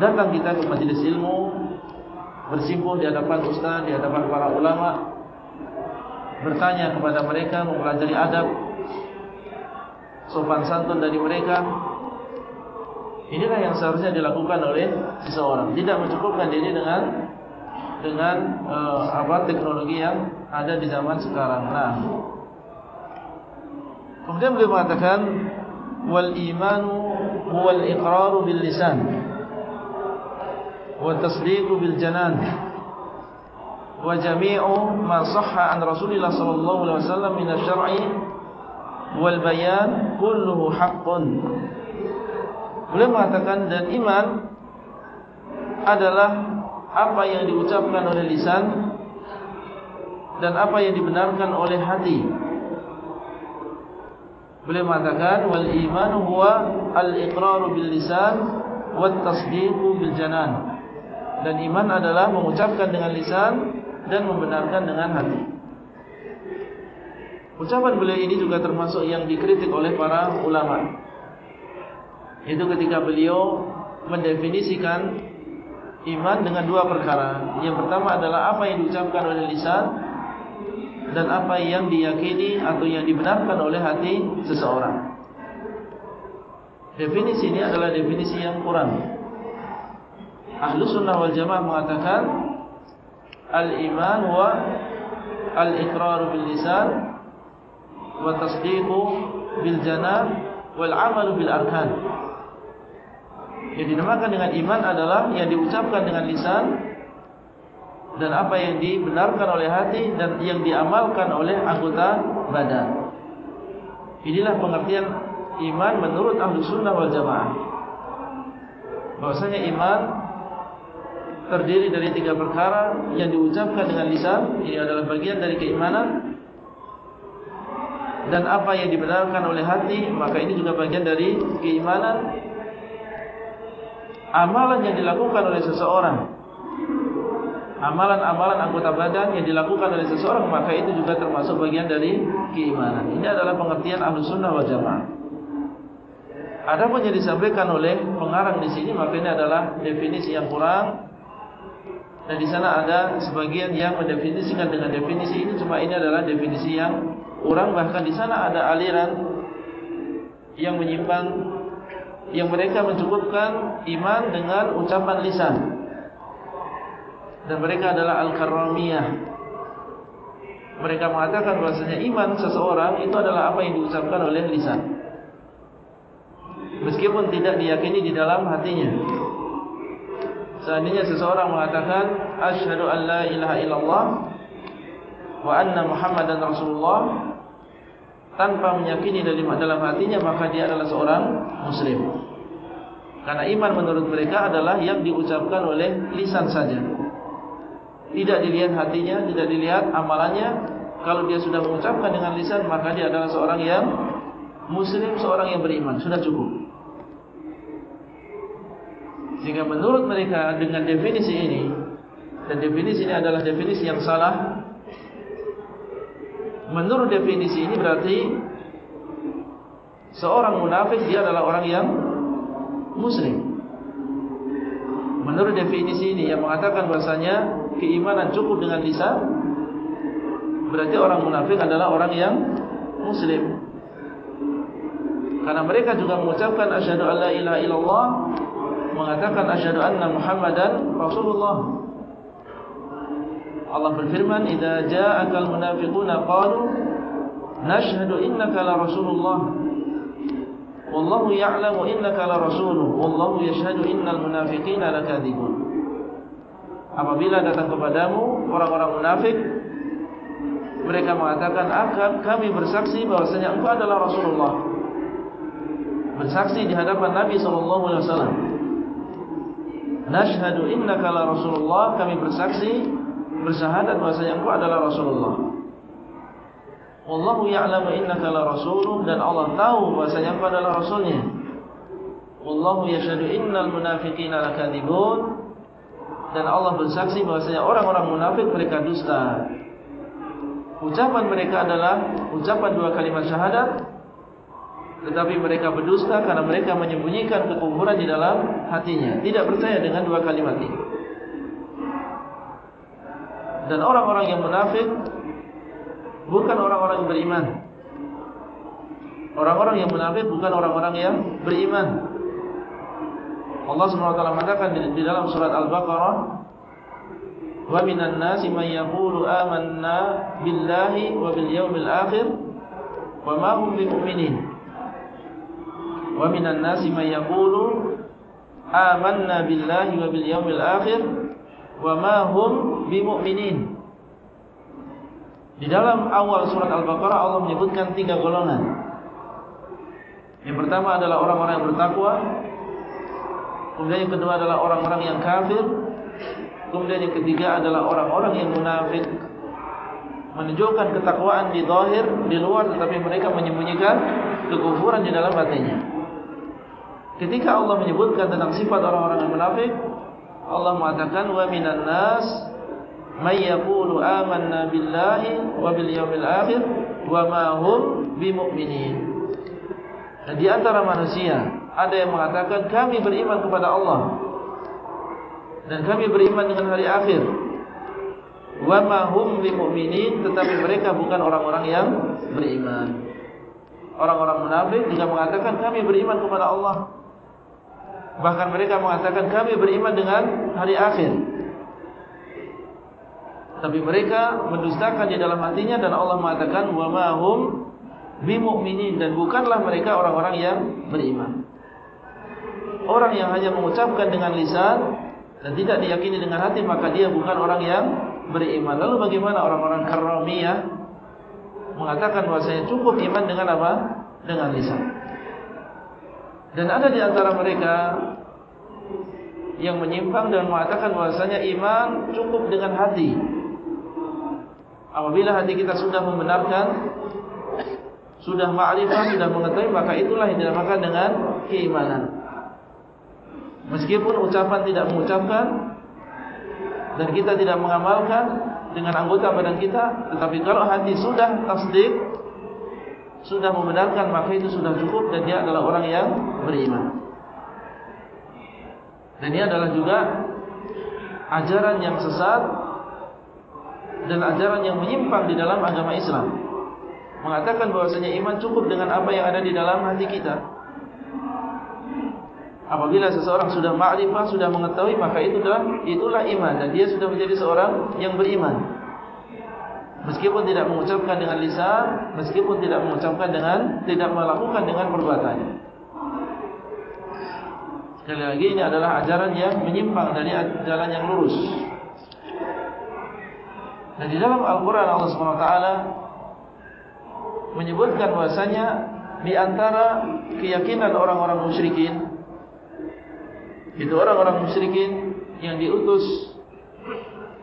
Speaker 1: Datang kita ke majlis ilmu Bersimpuh di hadapan ustaz Di hadapan para ulama Bertanya kepada mereka Mempelajari adab Sopan santun dari mereka Inilah yang seharusnya dilakukan oleh seseorang Tidak mencukupkan diri dengan dengan uh, apa teknologi yang ada di zaman sekarang. Nah, kemudian beliau mengatakan wal imanu huwa al iqrar bil lisan wa tasdiq bil janan wa jami'u ma sahha an Rasulillah sallallahu alaihi wasallam min asy-syar'i wal bayan kulluhu haqqun. Beliau mengatakan dan iman adalah apa yang diucapkan oleh lisan dan apa yang dibenarkan oleh hati. Beliau mengatakan wal iman huwa al iqrar bil lisan wat tasdiq bil janan. Dan iman adalah mengucapkan dengan lisan dan membenarkan dengan hati. Ucapan beliau ini juga termasuk yang dikritik oleh para ulama. Itu ketika beliau mendefinisikan iman dengan dua perkara. Yang pertama adalah apa yang diucapkan oleh lisan dan apa yang diyakini atau yang dibenarkan oleh hati seseorang. Definisi ini adalah definisi yang kurang. Ahlu sunnah wal jamaah mengatakan Al-iman wa al-iqrar bil lisan wa tasdiqu bil janan wal amalu bil arkan. Yang dinamakan dengan iman adalah yang diucapkan dengan lisan dan apa yang dibenarkan oleh hati dan yang diamalkan oleh anggota badan. Inilah pengertian iman menurut ahlu sunnah wal jamaah. Bahwasanya iman terdiri dari tiga perkara yang diucapkan dengan lisan. Ini adalah bagian dari keimanan. Dan apa yang dibenarkan oleh hati, maka ini juga bagian dari keimanan amalan yang dilakukan oleh seseorang. Amalan-amalan anggota badan yang dilakukan oleh seseorang maka itu juga termasuk bagian dari keimanan. Ini adalah pengertian ahlu sunnah wal jamaah. Adapun yang disampaikan oleh pengarang di sini maka ini adalah definisi yang kurang. Dan di sana ada sebagian yang mendefinisikan dengan definisi ini cuma ini adalah definisi yang kurang. Bahkan di sana ada aliran yang menyimpang yang mereka mencukupkan iman dengan ucapan lisan. Dan mereka adalah al-karramiyah. Mereka mengatakan bahasanya iman seseorang itu adalah apa yang diucapkan oleh lisan. Meskipun tidak diyakini di dalam hatinya. Seandainya seseorang mengatakan asyhadu an la ilaha illallah wa anna muhammadan rasulullah tanpa meyakini dalam hatinya maka dia adalah seorang muslim. Karena iman menurut mereka adalah yang diucapkan oleh lisan saja. Tidak dilihat hatinya, tidak dilihat amalannya. Kalau dia sudah mengucapkan dengan lisan maka dia adalah seorang yang muslim, seorang yang beriman, sudah cukup. Sehingga menurut mereka dengan definisi ini dan definisi ini adalah definisi yang salah Menurut definisi ini berarti seorang munafik dia adalah orang yang muslim. Menurut definisi ini yang mengatakan bahasanya keimanan cukup dengan lisan berarti orang munafik adalah orang yang muslim. Karena mereka juga mengucapkan asyhadu alla ilaha illallah mengatakan asyhadu anna muhammadan rasulullah Allah berfirman idza ja'akal munafiquna qalu nashhadu innaka la rasulullah wallahu ya'lamu innaka la rasuluh wallahu yashhadu innal munafiqina lakadzibun apabila datang kepadamu orang-orang munafik mereka mengatakan akan kami bersaksi bahwasanya engkau adalah Rasulullah. Bersaksi di hadapan Nabi sallallahu alaihi wasallam. Nashhadu innaka la Rasulullah, kami bersaksi bersyahadat bahwasanya engkau adalah Rasulullah. Wallahu ya'lamu innaka la rasuluh dan Allah tahu bahwasanya engkau adalah rasulnya. Wallahu yashhadu innal munafiqina lakadzibun dan Allah bersaksi bahwasanya orang-orang munafik mereka dusta. Ucapan mereka adalah ucapan dua kalimat syahadat tetapi mereka berdusta karena mereka menyembunyikan kekufuran di dalam hatinya, tidak percaya dengan dua kalimat ini. Dan orang-orang yang munafik bukan orang-orang yang beriman. Orang-orang yang munafik bukan orang-orang yang beriman. Allah SWT mengatakan di dalam surat Al-Baqarah Wa minan nasi man yaqulu amanna billahi wa bil yawmil akhir wa ma hum bimu'minin Wa minan nasi man yaqulu amanna billahi wa bil yawmil akhir wa ma hum bimu'minin Di dalam awal surat Al-Baqarah Allah menyebutkan tiga golongan Yang pertama adalah orang-orang yang bertakwa Kemudian yang kedua adalah orang-orang yang kafir. Kemudian yang ketiga adalah orang-orang yang munafik. Menunjukkan ketakwaan di zahir, di luar tetapi mereka menyembunyikan kekufuran di dalam hatinya. Ketika Allah menyebutkan tentang sifat orang-orang yang munafik, Allah mengatakan wa minan nas may yaqulu amanna billahi wa bil yawmil akhir wa ma hum bimumin. Di antara manusia ada yang mengatakan kami beriman kepada Allah dan kami beriman dengan hari akhir. Wa ma hum bimumin tetapi mereka bukan orang-orang yang beriman. Orang-orang munafik juga mengatakan kami beriman kepada Allah. Bahkan mereka mengatakan kami beriman dengan hari akhir. Tapi mereka mendustakan di dalam hatinya dan Allah mengatakan wa ma hum bimumin dan bukanlah mereka orang-orang yang beriman. Orang yang hanya mengucapkan dengan lisan dan tidak diyakini dengan hati maka dia bukan orang yang beriman. Lalu bagaimana orang-orang karamiyah mengatakan bahwasanya cukup iman dengan apa? Dengan lisan. Dan ada di antara mereka yang menyimpang dan mengatakan bahwasanya iman cukup dengan hati. Apabila hati kita sudah membenarkan, sudah ma'rifah, sudah mengetahui, maka itulah yang dinamakan dengan keimanan. Meskipun ucapan tidak mengucapkan dan kita tidak mengamalkan dengan anggota badan kita, tetapi kalau hati sudah tasdik, sudah membenarkan maka itu sudah cukup dan dia adalah orang yang beriman. Dan ini adalah juga ajaran yang sesat dan ajaran yang menyimpang di dalam agama Islam. Mengatakan bahwasanya iman cukup dengan apa yang ada di dalam hati kita. Apabila seseorang sudah ma'rifah, sudah mengetahui, maka itu itulah, itulah iman. Dan dia sudah menjadi seorang yang beriman. Meskipun tidak mengucapkan dengan lisan, meskipun tidak mengucapkan dengan, tidak melakukan dengan perbuatannya. Sekali lagi ini adalah ajaran yang menyimpang dari jalan yang lurus. Dan di dalam Al-Quran Allah SWT menyebutkan bahasanya di antara keyakinan orang-orang musyrikin itu orang-orang musyrikin yang diutus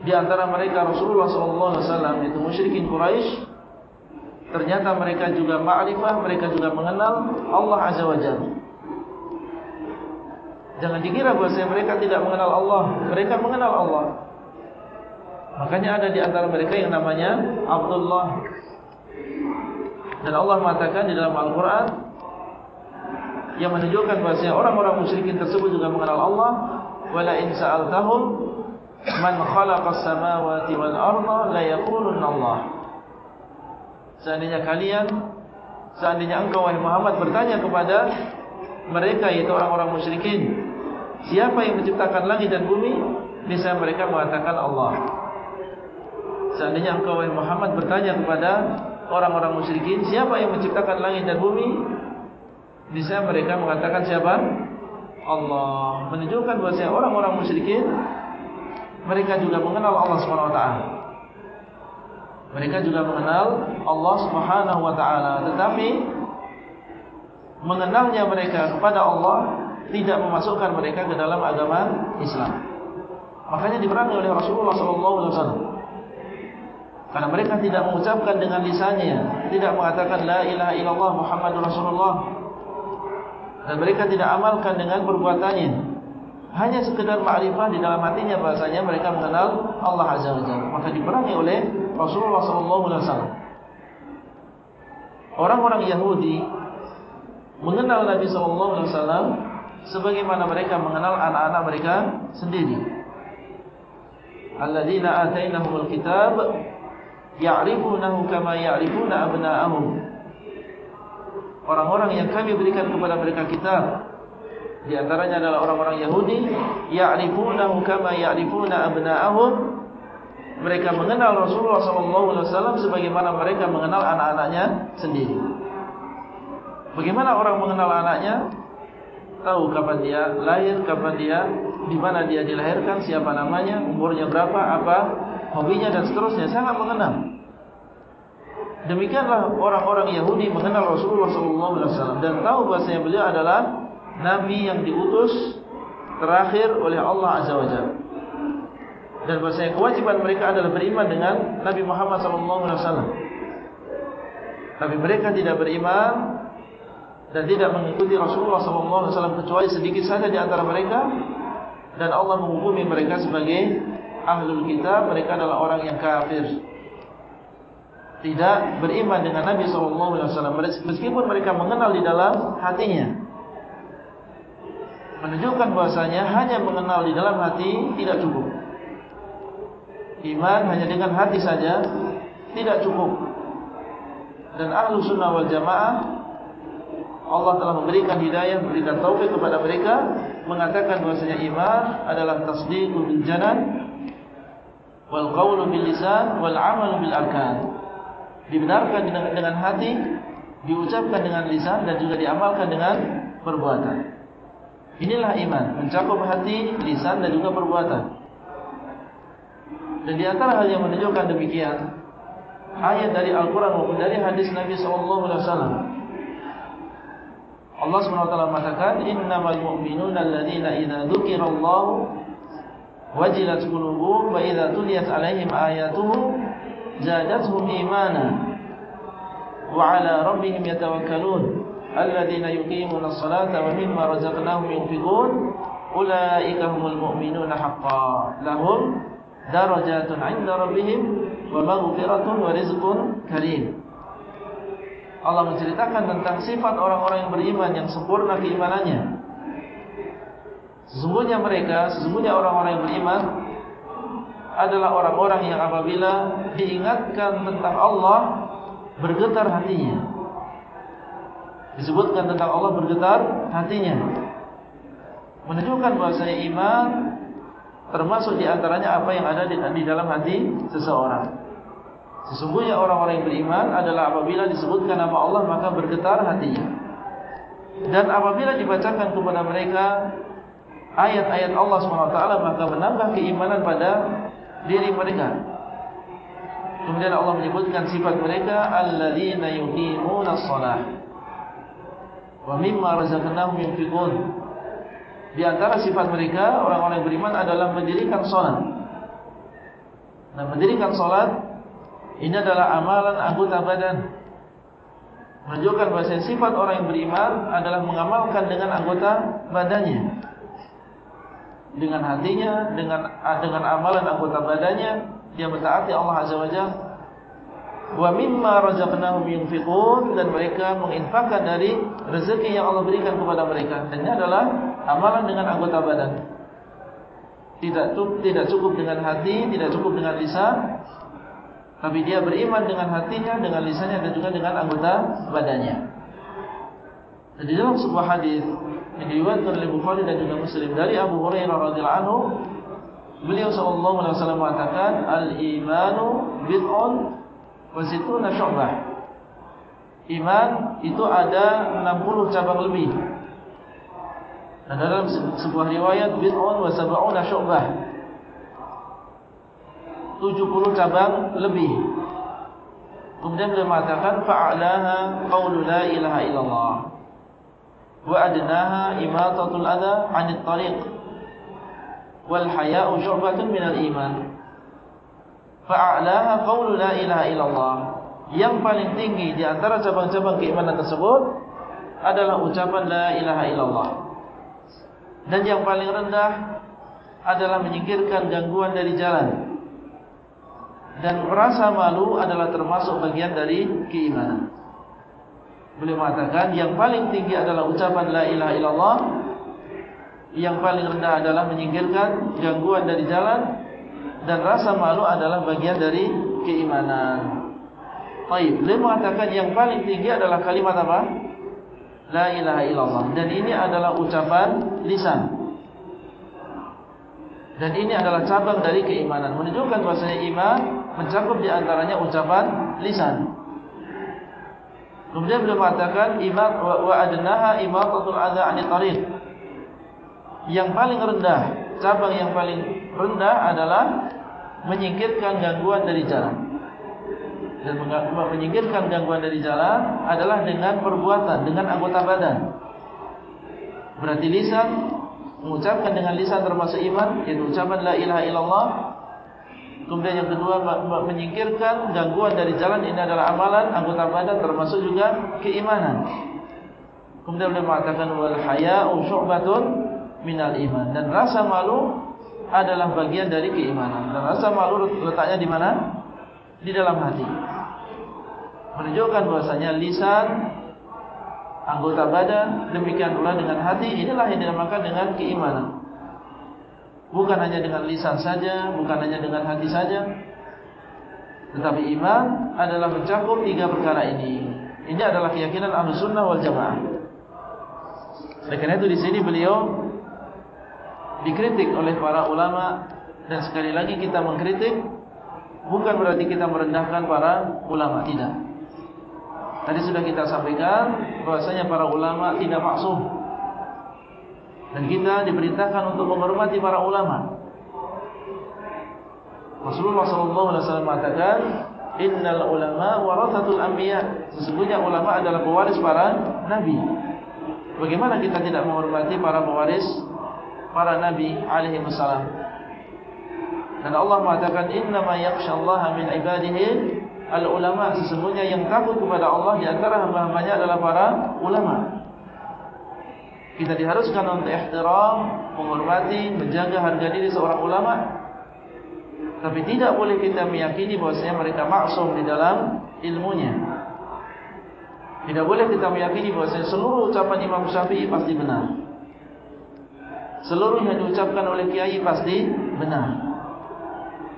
Speaker 1: di antara mereka Rasulullah SAW itu musyrikin Quraisy. Ternyata mereka juga ma'rifah, mereka juga mengenal Allah Azza wa Jalla. Jangan dikira bahawa mereka tidak mengenal Allah, mereka mengenal Allah. Makanya ada di antara mereka yang namanya Abdullah. Dan Allah mengatakan di dalam Al-Quran yang menunjukkan bahasanya orang-orang musyrikin tersebut juga mengenal Allah wala in sa'altahum man khalaqas samawati wal arda la yaqulunna Allah. Seandainya kalian seandainya engkau wahai Muhammad bertanya kepada mereka yaitu orang-orang musyrikin siapa yang menciptakan langit dan bumi bisa mereka mengatakan Allah. Seandainya engkau wahai Muhammad bertanya kepada orang-orang musyrikin siapa yang menciptakan langit dan bumi bisa mereka mengatakan siapa? Allah. Menunjukkan bahawa orang-orang musyrikin mereka juga mengenal Allah SWT Mereka juga mengenal Allah Subhanahu wa taala, tetapi mengenalnya mereka kepada Allah tidak memasukkan mereka ke dalam agama Islam. Makanya diperangi oleh Rasulullah sallallahu alaihi wasallam. Karena mereka tidak mengucapkan dengan lisannya, tidak mengatakan la ilaha illallah Muhammadur Rasulullah. Dan mereka tidak amalkan dengan perbuatannya. Hanya sekedar ma'rifah di dalam hatinya bahasanya mereka mengenal Allah Azza wa Jalla. Maka diperangi oleh Rasulullah SAW. Orang-orang Yahudi mengenal Nabi SAW sebagaimana mereka mengenal anak-anak mereka sendiri. Alladzina atainahumul kitab ya'rifunahu kama ya'rifuna abna'ahum. Orang-orang yang kami berikan kepada mereka kitab di antaranya adalah orang-orang Yahudi ya'rifunahu kama ya'rifuna abna'ahum. Mereka mengenal Rasulullah SAW sebagaimana mereka mengenal anak-anaknya sendiri. Bagaimana orang mengenal anaknya? Tahu kapan dia lahir, kapan dia, di mana dia dilahirkan, siapa namanya, umurnya berapa, apa hobinya dan seterusnya. Sangat mengenal. Demikianlah orang-orang Yahudi mengenal Rasulullah SAW dan tahu bahasanya beliau adalah Nabi yang diutus terakhir oleh Allah Azza wa Jalla. Dan bahasanya kewajiban mereka adalah beriman dengan Nabi Muhammad SAW. Tapi mereka tidak beriman dan tidak mengikuti Rasulullah SAW kecuali sedikit saja di antara mereka. Dan Allah menghukumi mereka sebagai ahlul kitab. Mereka adalah orang yang kafir. Tidak beriman dengan Nabi SAW. Meskipun mereka mengenal di dalam hatinya menunjukkan bahasanya hanya mengenal di dalam hati tidak cukup. Iman hanya dengan hati saja tidak cukup. Dan ahlu sunnah wal jamaah Allah telah memberikan hidayah, memberikan taufik kepada mereka mengatakan bahasanya iman adalah tasdiqu bil janan wal qawlu bil lisan wal amalu bil arkan. Dibenarkan dengan hati, diucapkan dengan lisan dan juga diamalkan dengan perbuatan. Inilah iman, mencakup hati, lisan dan juga perbuatan. Dan di antara hal yang menunjukkan demikian, ayat dari Al-Quran maupun dari hadis Nabi SAW. Allah SWT mengatakan, Innamal mu'minuna alladhina idha dhukirallahu wajilat qulubuhum wa idha tuliyat alaihim ayatuhu zadathum imana wa ala rabbihim yatawakkalun alladziina yuqiimuna ash-shalaata wa mimma razaqnaahum yunfiqoon ulaa'ika humul mu'minuuna haqqan. Lahum darajaatun 'inda rabbihim wa maghfiratun wa rizqun kariim Allah menceritakan tentang sifat orang-orang yang beriman yang sempurna keimanannya. Sesungguhnya mereka sesungguhnya orang-orang yang beriman adalah orang-orang yang apabila diingatkan tentang Allah bergetar hatinya disebutkan tentang Allah bergetar hatinya. Menunjukkan bahasanya iman termasuk di antaranya apa yang ada di, di dalam hati seseorang. Sesungguhnya orang-orang yang beriman adalah apabila disebutkan nama Allah maka bergetar hatinya. Dan apabila dibacakan kepada mereka ayat-ayat Allah SWT maka menambah keimanan pada diri mereka. Kemudian Allah menyebutkan sifat mereka alladzina yuqimuna shalah wa mimma razaqnahum yunfiqun. Di antara sifat mereka orang-orang beriman adalah mendirikan salat nah mendirikan salat ini adalah amalan anggota badan. Menunjukkan bahwa sifat orang yang beriman adalah mengamalkan dengan anggota badannya. Dengan hatinya dengan dengan amalan anggota badannya dia mentaati Allah azza wajalla wa mimma razaqnahum yunfiqun dan mereka menginfakkan dari rezeki yang Allah berikan kepada mereka. Dan ini adalah amalan dengan anggota badan. Tidak tidak cukup dengan hati, tidak cukup dengan lisan, tapi dia beriman dengan hatinya, dengan lisannya dan juga dengan anggota badannya. Dan di dalam sebuah hadis yang diriwayatkan oleh Bukhari dan juga Muslim dari Abu Hurairah radhiyallahu anhu, beliau sallallahu alaihi wasallam mengatakan al-imanu bid'un Wasituna syu'bah. Iman itu ada 60 cabang lebih. Dan dalam sebuah riwayat Bid'un wa sab'una syu'bah. 70 cabang lebih. Kemudian beliau mengatakan fa'alaha qawlu la ilaha illallah. Wa adnaha imatatul adha 'anil tariq. Wal haya'u syu'batun minal iman. Fa'alaha qawlu la ilaha illallah. Yang paling tinggi di antara cabang-cabang keimanan tersebut adalah ucapan la ilaha illallah. Dan yang paling rendah adalah menyingkirkan gangguan dari jalan. Dan merasa malu adalah termasuk bagian dari keimanan. Beliau mengatakan yang paling tinggi adalah ucapan la ilaha illallah. Yang paling rendah adalah menyingkirkan gangguan dari jalan. Dan rasa malu adalah bagian dari keimanan. Baik, beliau mengatakan yang paling tinggi adalah kalimat apa? La ilaha illallah. Dan ini adalah ucapan lisan. Dan ini adalah cabang dari keimanan. Menunjukkan bahasanya iman Mencakup diantaranya ucapan lisan. Kemudian beliau mengatakan Iman wa adnaha imatatul adha anitarid Yang paling rendah Cabang yang paling rendah adalah Menyingkirkan gangguan dari jalan dan menyingkirkan gangguan dari jalan adalah dengan perbuatan, dengan anggota badan. Berarti lisan mengucapkan dengan lisan termasuk iman, yaitu ucapan la ilaha illallah. Kemudian yang kedua menyingkirkan gangguan dari jalan ini adalah amalan anggota badan termasuk juga keimanan. Kemudian beliau mengatakan wal haya'u syu'batun minal iman dan rasa malu adalah bagian dari keimanan. Dan rasa malu letaknya di mana? Di dalam hati. Menunjukkan bahasanya lisan anggota badan demikian pula dengan hati inilah yang dinamakan dengan keimanan. Bukan hanya dengan lisan saja bukan hanya dengan hati saja. Tetapi iman adalah mencakup tiga perkara ini. Ini adalah keyakinan ahlu sunnah wal jamaah. Oleh karena itu di sini beliau dikritik oleh para ulama dan sekali lagi kita mengkritik bukan berarti kita merendahkan para ulama tidak Tadi sudah kita sampaikan bahwasanya para ulama tidak maksum. Dan kita diperintahkan untuk menghormati para ulama. Rasulullah sallallahu alaihi wasallam mengatakan, "Innal ulama warathatul anbiya." Sesungguhnya ulama adalah pewaris para nabi. Bagaimana kita tidak menghormati para pewaris para nabi alaihi wasallam? Dan Allah mengatakan, "Inna ma yakhshallaha min ibadihi al-ulama sesungguhnya yang takut kepada Allah di antara hamba-hambanya adalah para ulama. Kita diharuskan untuk ihtiram, menghormati, menjaga harga diri seorang ulama. Tapi tidak boleh kita meyakini bahwasanya mereka maksum di dalam ilmunya. Tidak boleh kita meyakini bahwasanya seluruh ucapan Imam Syafi'i pasti benar. Seluruh yang diucapkan oleh kiai pasti benar.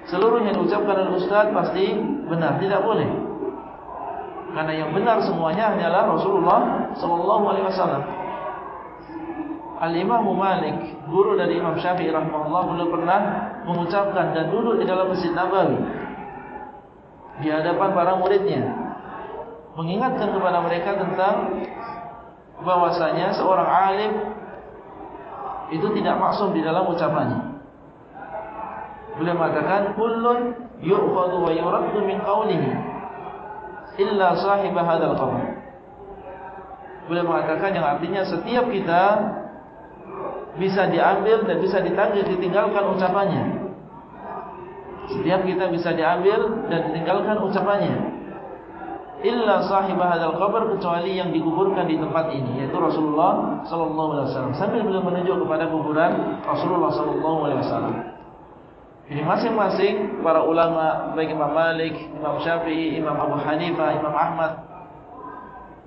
Speaker 1: Seluruh yang diucapkan oleh Ustaz pasti benar, tidak boleh. Karena yang benar semuanya hanyalah Rasulullah sallallahu alaihi wasallam. Al-Imam Malik, guru dari Imam Syafi'i rahimahullah, belum pernah mengucapkan dan duduk di dalam Masjid Nabawi di hadapan para muridnya mengingatkan kepada mereka tentang bahwasanya seorang alim itu tidak maksum di dalam ucapannya. Beliau mengatakan kullun yu'khadhu wa yuraddu min qawlihi illa sahib hadzal qawl. Beliau mengatakan yang artinya setiap kita bisa diambil dan bisa ditanggung ditinggalkan ucapannya. Setiap kita bisa diambil dan ditinggalkan ucapannya. Illa sahib hadzal qabr kecuali yang dikuburkan di tempat ini yaitu Rasulullah sallallahu alaihi wasallam. Sambil beliau menunjuk kepada kuburan Rasulullah sallallahu alaihi wasallam. Jadi masing-masing para ulama baik Imam Malik, Imam Syafi'i, Imam Abu Hanifah, Imam Ahmad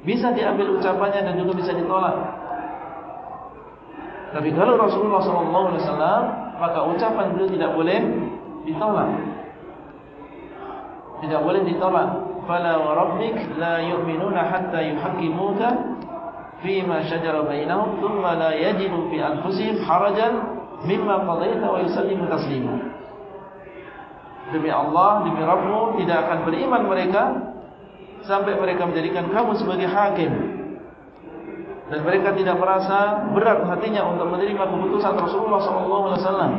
Speaker 1: bisa diambil ucapannya dan juga bisa ditolak. Tapi kalau Rasulullah SAW maka ucapan beliau tidak boleh ditolak. Tidak boleh ditolak. Fala wa rabbik la yu'minuna hatta yuhaqqimuka fima shajara bainahum thumma la yajidu fi anfusihim harajan mimma qadaita wa yusallimu taslima. Demi Allah, demi Rabbmu Tidak akan beriman mereka Sampai mereka menjadikan kamu sebagai hakim Dan mereka tidak merasa berat hatinya Untuk menerima keputusan Rasulullah SAW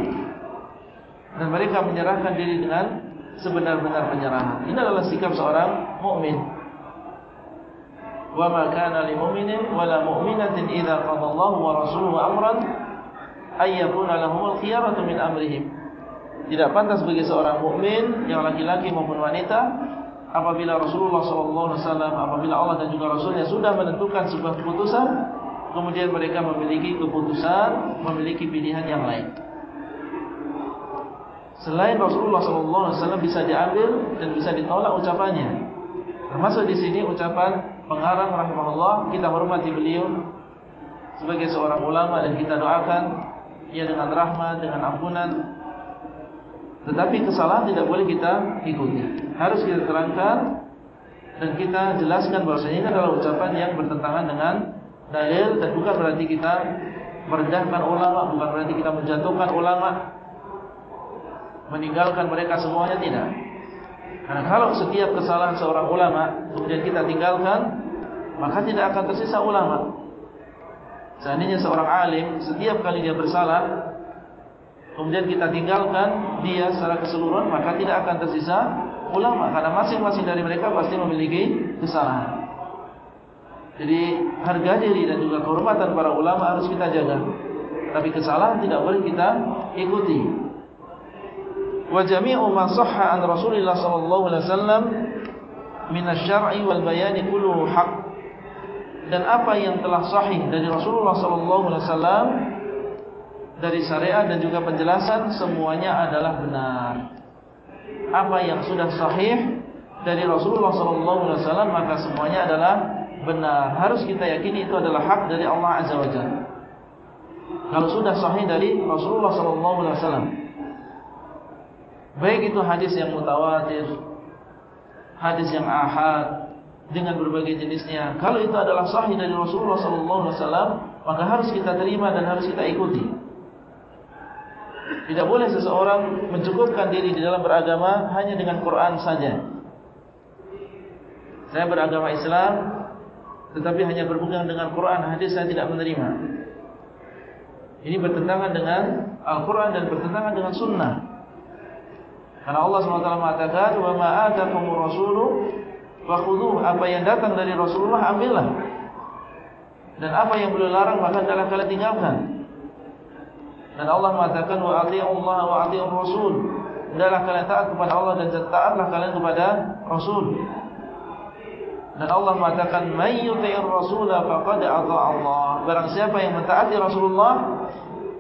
Speaker 1: Dan mereka menyerahkan diri dengan sebenar-benar penyerahan. Ini adalah sikap seorang mukmin. Wa ma kana lil mu'minin wa la mu'minatin idza qada Allahu wa rasuluhu amran ay yakuna lahumul khiyaratu min amrihim. Tidak pantas bagi seorang mukmin yang laki-laki maupun wanita apabila Rasulullah sallallahu alaihi wasallam apabila Allah dan juga Rasulnya sudah menentukan sebuah keputusan kemudian mereka memiliki keputusan memiliki pilihan yang lain. Selain Rasulullah sallallahu alaihi wasallam bisa diambil dan bisa ditolak ucapannya. Termasuk di sini ucapan pengarang rahimahullah kita hormati beliau sebagai seorang ulama dan kita doakan ia dengan rahmat dengan ampunan. Tetapi kesalahan tidak boleh kita ikuti. Harus kita terangkan dan kita jelaskan bahwasanya ini adalah ucapan yang bertentangan dengan dalil dan bukan berarti kita merendahkan ulama bukan berarti kita menjatuhkan ulama meninggalkan mereka semuanya tidak karena kalau setiap kesalahan seorang ulama kemudian kita tinggalkan, maka tidak akan tersisa ulama. Seandainya seorang alim setiap kali dia bersalah, kemudian kita tinggalkan dia secara keseluruhan, maka tidak akan tersisa ulama. Karena masing-masing dari mereka pasti memiliki kesalahan. Jadi harga diri dan juga kehormatan para ulama harus kita jaga. Tapi kesalahan tidak boleh kita ikuti wa jami'u ma sahha an Rasulillah sallallahu alaihi wasallam min asy-syar'i wal bayan kulluhu haqq. Dan apa yang telah sahih dari Rasulullah sallallahu alaihi wasallam dari syariat dan juga penjelasan semuanya adalah benar. Apa yang sudah sahih dari Rasulullah sallallahu alaihi wasallam maka semuanya adalah benar. Harus kita yakini itu adalah hak dari Allah azza wajalla kalau sudah sahih dari Rasulullah sallallahu alaihi wasallam Baik itu hadis yang mutawatir Hadis yang ahad Dengan berbagai jenisnya. Kalau itu adalah sahih dari Rasulullah SAW Maka harus kita terima dan harus kita ikuti. Tidak boleh seseorang mencukupkan diri di dalam beragama Hanya dengan Quran saja. Saya beragama Islam Tetapi hanya berpegang dengan Quran. Hadis saya tidak menerima. Ini bertentangan dengan Al-Quran dan bertentangan dengan Sunnah karena Allah SWT mengatakan wa ma atakumur rasulu fakhudhuh apa yang datang dari Rasulullah ambillah. Dan apa yang beliau larang maka adalah kalian tinggalkan. Dan Allah mengatakan wa Allah wa atiiur rasul. Hendaklah kalian taat kepada Allah dan taatlah kalian kepada Rasul. Dan Allah mengatakan may yuti'ir rasula faqad Allah. Barang siapa yang mentaati Rasulullah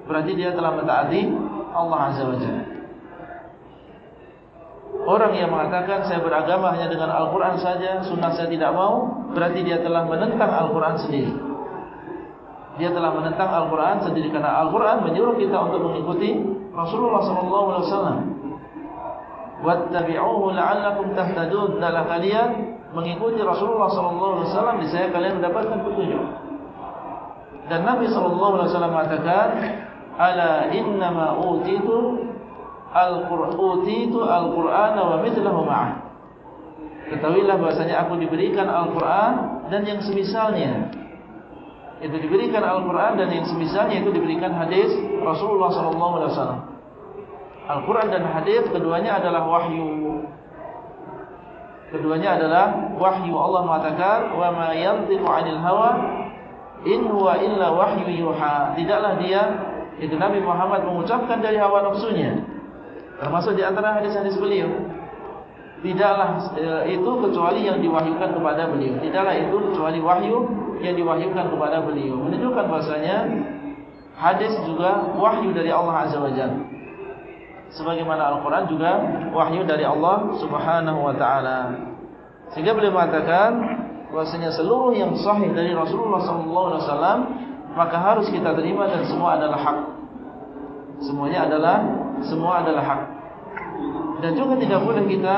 Speaker 1: berarti dia telah mentaati Allah Azza wa Jalla. Orang yang mengatakan saya beragama hanya dengan Al-Quran saja, sunnah saya tidak mau, berarti dia telah menentang Al-Quran sendiri. Dia telah menentang Al-Quran sendiri karena Al-Quran menyuruh kita untuk mengikuti Rasulullah SAW. Wattabi'uhu la'allakum tahtadun. Dalam kalian mengikuti Rasulullah SAW, saya kalian mendapatkan petunjuk. Dan Nabi SAW mengatakan, Ala innama utitu Al-Qur'an utitu Al-Qur'an wa mithluhu ma'ah. Ketahuilah bahasanya aku diberikan Al-Qur'an dan yang semisalnya. Itu diberikan Al-Qur'an dan yang semisalnya itu diberikan hadis Rasulullah sallallahu alaihi wasallam. Al-Qur'an dan hadis keduanya adalah wahyu. Keduanya adalah wahyu. Allah mengatakan wa ma yantiqu 'anil hawa in huwa illa wahyu yuha. Tidaklah dia itu Nabi Muhammad mengucapkan dari hawa nafsunya. Termasuk di antara hadis-hadis beliau Tidaklah e, itu kecuali yang diwahyukan kepada beliau. Tidaklah itu kecuali wahyu yang diwahyukan kepada beliau. Menunjukkan bahasanya Hadis juga wahyu dari Allah Azza wa Jal Sebagaimana Al-Quran juga wahyu dari Allah Subhanahu wa ta'ala. Sehingga beliau mengatakan bahasanya seluruh yang sahih dari Rasulullah SAW Maka harus kita terima dan semua adalah hak. Semuanya adalah semua adalah hak. Dan juga tidak boleh kita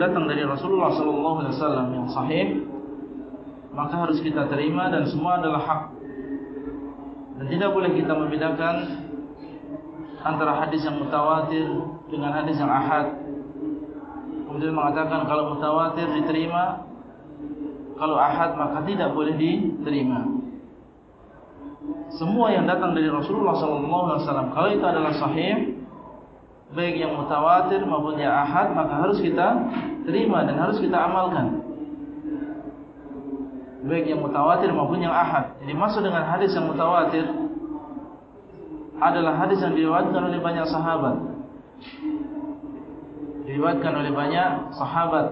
Speaker 1: Rasulullah sallallahu alaihi wasallam yang sahih maka harus kita terima dan semua adalah hak. Dan tidak boleh kita membedakan antara hadis yang mutawatir dengan hadis yang ahad. Kemudian mengatakan kalau mutawatir diterima, kalau ahad maka tidak boleh diterima. Semua yang datang dari Rasulullah sallallahu alaihi wasallam kalau itu adalah sahih baik yang mutawatir maupun yang ahad maka harus kita terima dan harus kita amalkan. Baik yang mutawatir maupun yang ahad. Jadi maksud dengan hadis yang mutawatir adalah hadis yang diriwayatkan oleh banyak sahabat. Diriwayatkan oleh banyak sahabat.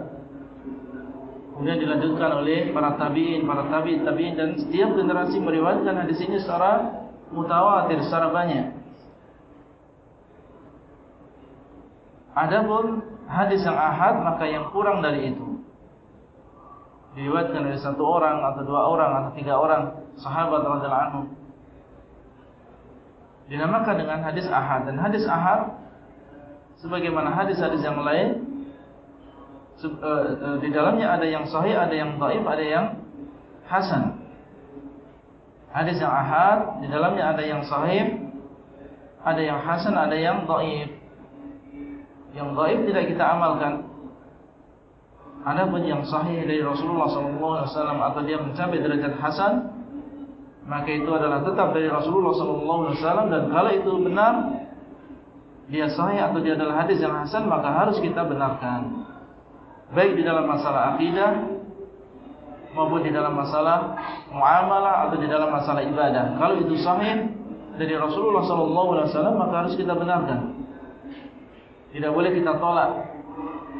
Speaker 1: Kemudian dilanjutkan oleh para tabi'in para tabi'in tabi'in dan setiap generasi meriwayatkan hadis ini secara mutawatir secara banyak adapun hadis yang ahad maka yang kurang dari itu diriwayatkan oleh satu orang atau dua orang atau tiga orang sahabat radhiyallahu anhu. Dinamakan dengan hadis ahad. Dan hadis ahad sebagaimana hadis-hadis yang lain eh, eh, di dalamnya ada yang sahih ada yang dhaif ada yang hasan. Hadis yang ahad di dalamnya ada yang sahih ada yang hasan ada yang dhaif yang gaib tidak kita amalkan. Adapun yang sahih dari Rasulullah SAW atau dia mencapai derajat hasan, maka itu adalah tetap dari Rasulullah SAW dan kalau itu benar, dia sahih atau dia adalah hadis yang hasan, maka harus kita benarkan. Baik di dalam masalah akidah maupun di dalam masalah muamalah atau di dalam masalah ibadah. Kalau itu sahih dari Rasulullah SAW, maka harus kita benarkan. Tidak boleh kita tolak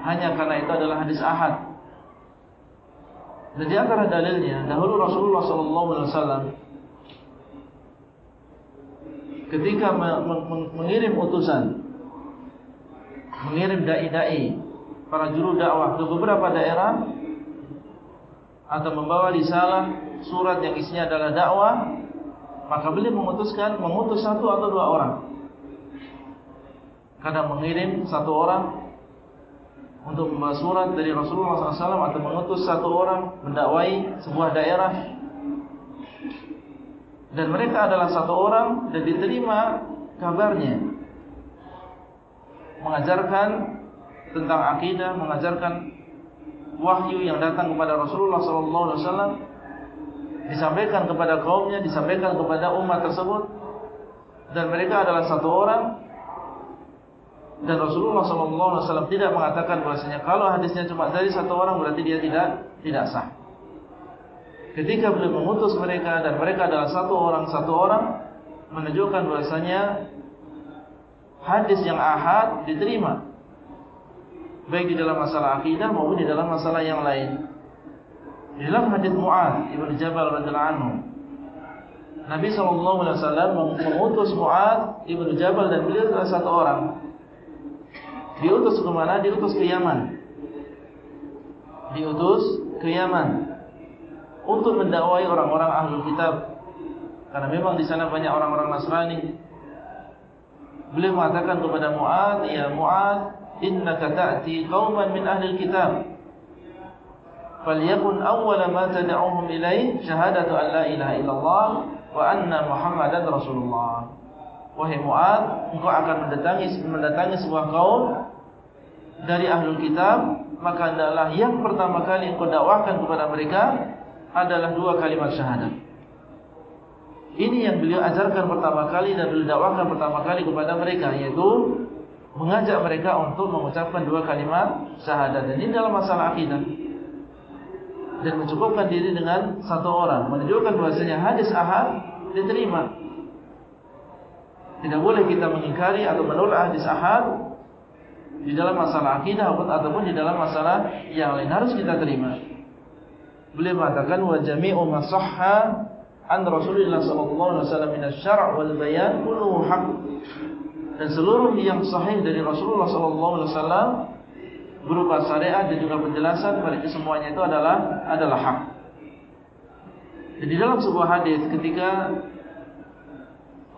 Speaker 1: Hanya karena itu adalah hadis ahad. Dan di antara dalilnya Dahulu Rasulullah SAW Ketika mengirim utusan Mengirim da'i-da'i Para juru dakwah ke beberapa daerah Atau membawa risalah Surat yang isinya adalah dakwah Maka beliau memutuskan Mengutus satu atau dua orang kadang mengirim satu orang untuk surat dari Rasulullah SAW atau mengutus satu orang mendakwai sebuah daerah. Dan mereka adalah satu orang dan diterima kabarnya. Mengajarkan tentang akidah, mengajarkan wahyu yang datang kepada Rasulullah SAW disampaikan kepada kaumnya, disampaikan kepada umat tersebut. Dan mereka adalah satu orang dan Rasulullah SAW tidak mengatakan bahasanya kalau hadisnya cuma dari satu orang berarti dia tidak tidak sah. Ketika beliau mengutus mereka dan mereka adalah satu orang satu orang menunjukkan bahasanya hadis yang ahad diterima baik di dalam masalah akidah maupun di dalam masalah yang lain. dalam hadis Mu'ad Ibn Jabal radhiyallahu anhu Nabi SAW mengutus Mu'ad Ibn Jabal dan beliau adalah satu orang Diutus ke mana? Diutus ke Yaman. Diutus ke Yaman. Untuk mendakwai orang-orang ahlul kitab. Karena memang di sana banyak orang-orang Nasrani. Beliau mengatakan kepada Mu'ad Ya Mu'ad Innaka ta'ti qawman min ahlul kitab. Falyakun awwala ma tad'uhum ilaih syahadatu an la ilaha illallah wa anna muhammadan rasulullah. Wahai muad engkau akan mendatangi mendatangi sebuah kaum dari ahlul kitab maka adalah yang pertama kali engkau dakwahkan kepada mereka adalah dua kalimat syahadat. Ini yang beliau ajarkan pertama kali dan beliau dakwahkan pertama kali kepada mereka yaitu mengajak mereka untuk mengucapkan dua kalimat syahadat. Dan ini dalam masalah akidah. Dan mencukupkan diri dengan satu orang. Menunjukkan bahasanya hadis ahad diterima. Tidak boleh kita mengingkari atau menolak hadis ahad di dalam masalah akidah ataupun di dalam masalah yang lain. Harus kita terima. Beliau mengatakan wa jami'u ma sahha an Rasulullah sallallahu alaihi wasallam min asy-syar' wal bayan kulluhu haqq. Dan seluruh yang sahih dari Rasulullah sallallahu alaihi wasallam berupa syariat dan juga penjelasan pada semuanya itu adalah adalah hak. Jadi dalam sebuah hadis ketika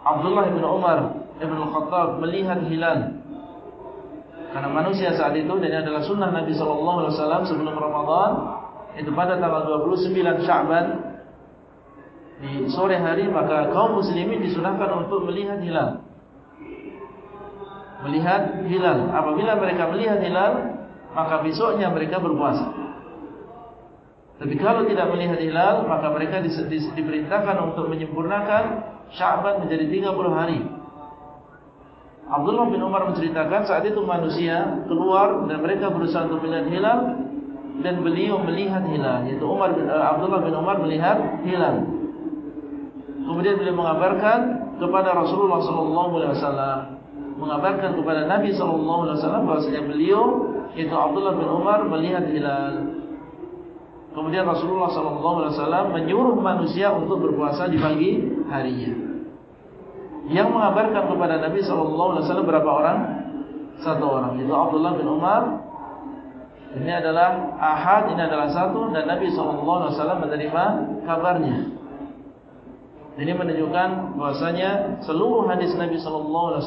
Speaker 1: Abdullah bin Umar bin Khattab melihat hilal karena manusia saat itu dan ini adalah sunnah Nabi sallallahu alaihi wasallam sebelum Ramadan itu pada tanggal 29 Sya'ban di sore hari maka kaum muslimin disunahkan untuk melihat hilal. Melihat hilal. Apabila mereka melihat hilal, maka besoknya mereka berpuasa. Tapi kalau tidak melihat hilal, maka mereka di, di, diperintahkan untuk menyempurnakan Sya'ban menjadi 30 hari. Abdullah bin Umar menceritakan saat itu manusia keluar dan mereka berusaha untuk melihat hilal dan beliau melihat hilal. Yaitu Umar bin, uh, Abdullah bin Umar melihat hilal. Kemudian beliau mengabarkan kepada Rasulullah SAW mengabarkan kepada Nabi SAW bahasanya beliau itu Abdullah bin Umar melihat hilal. Kemudian Rasulullah SAW menyuruh manusia untuk berpuasa di pagi harinya. Yang mengabarkan kepada Nabi SAW berapa orang? Satu orang. Itu Abdullah bin Umar. Ini adalah ahad, ini adalah satu. Dan Nabi SAW menerima kabarnya. Ini menunjukkan bahasanya seluruh hadis Nabi SAW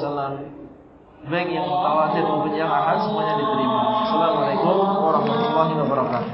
Speaker 1: baik yang mutawatir maupun yang ahad semuanya diterima. Assalamualaikum warahmatullahi wabarakatuh.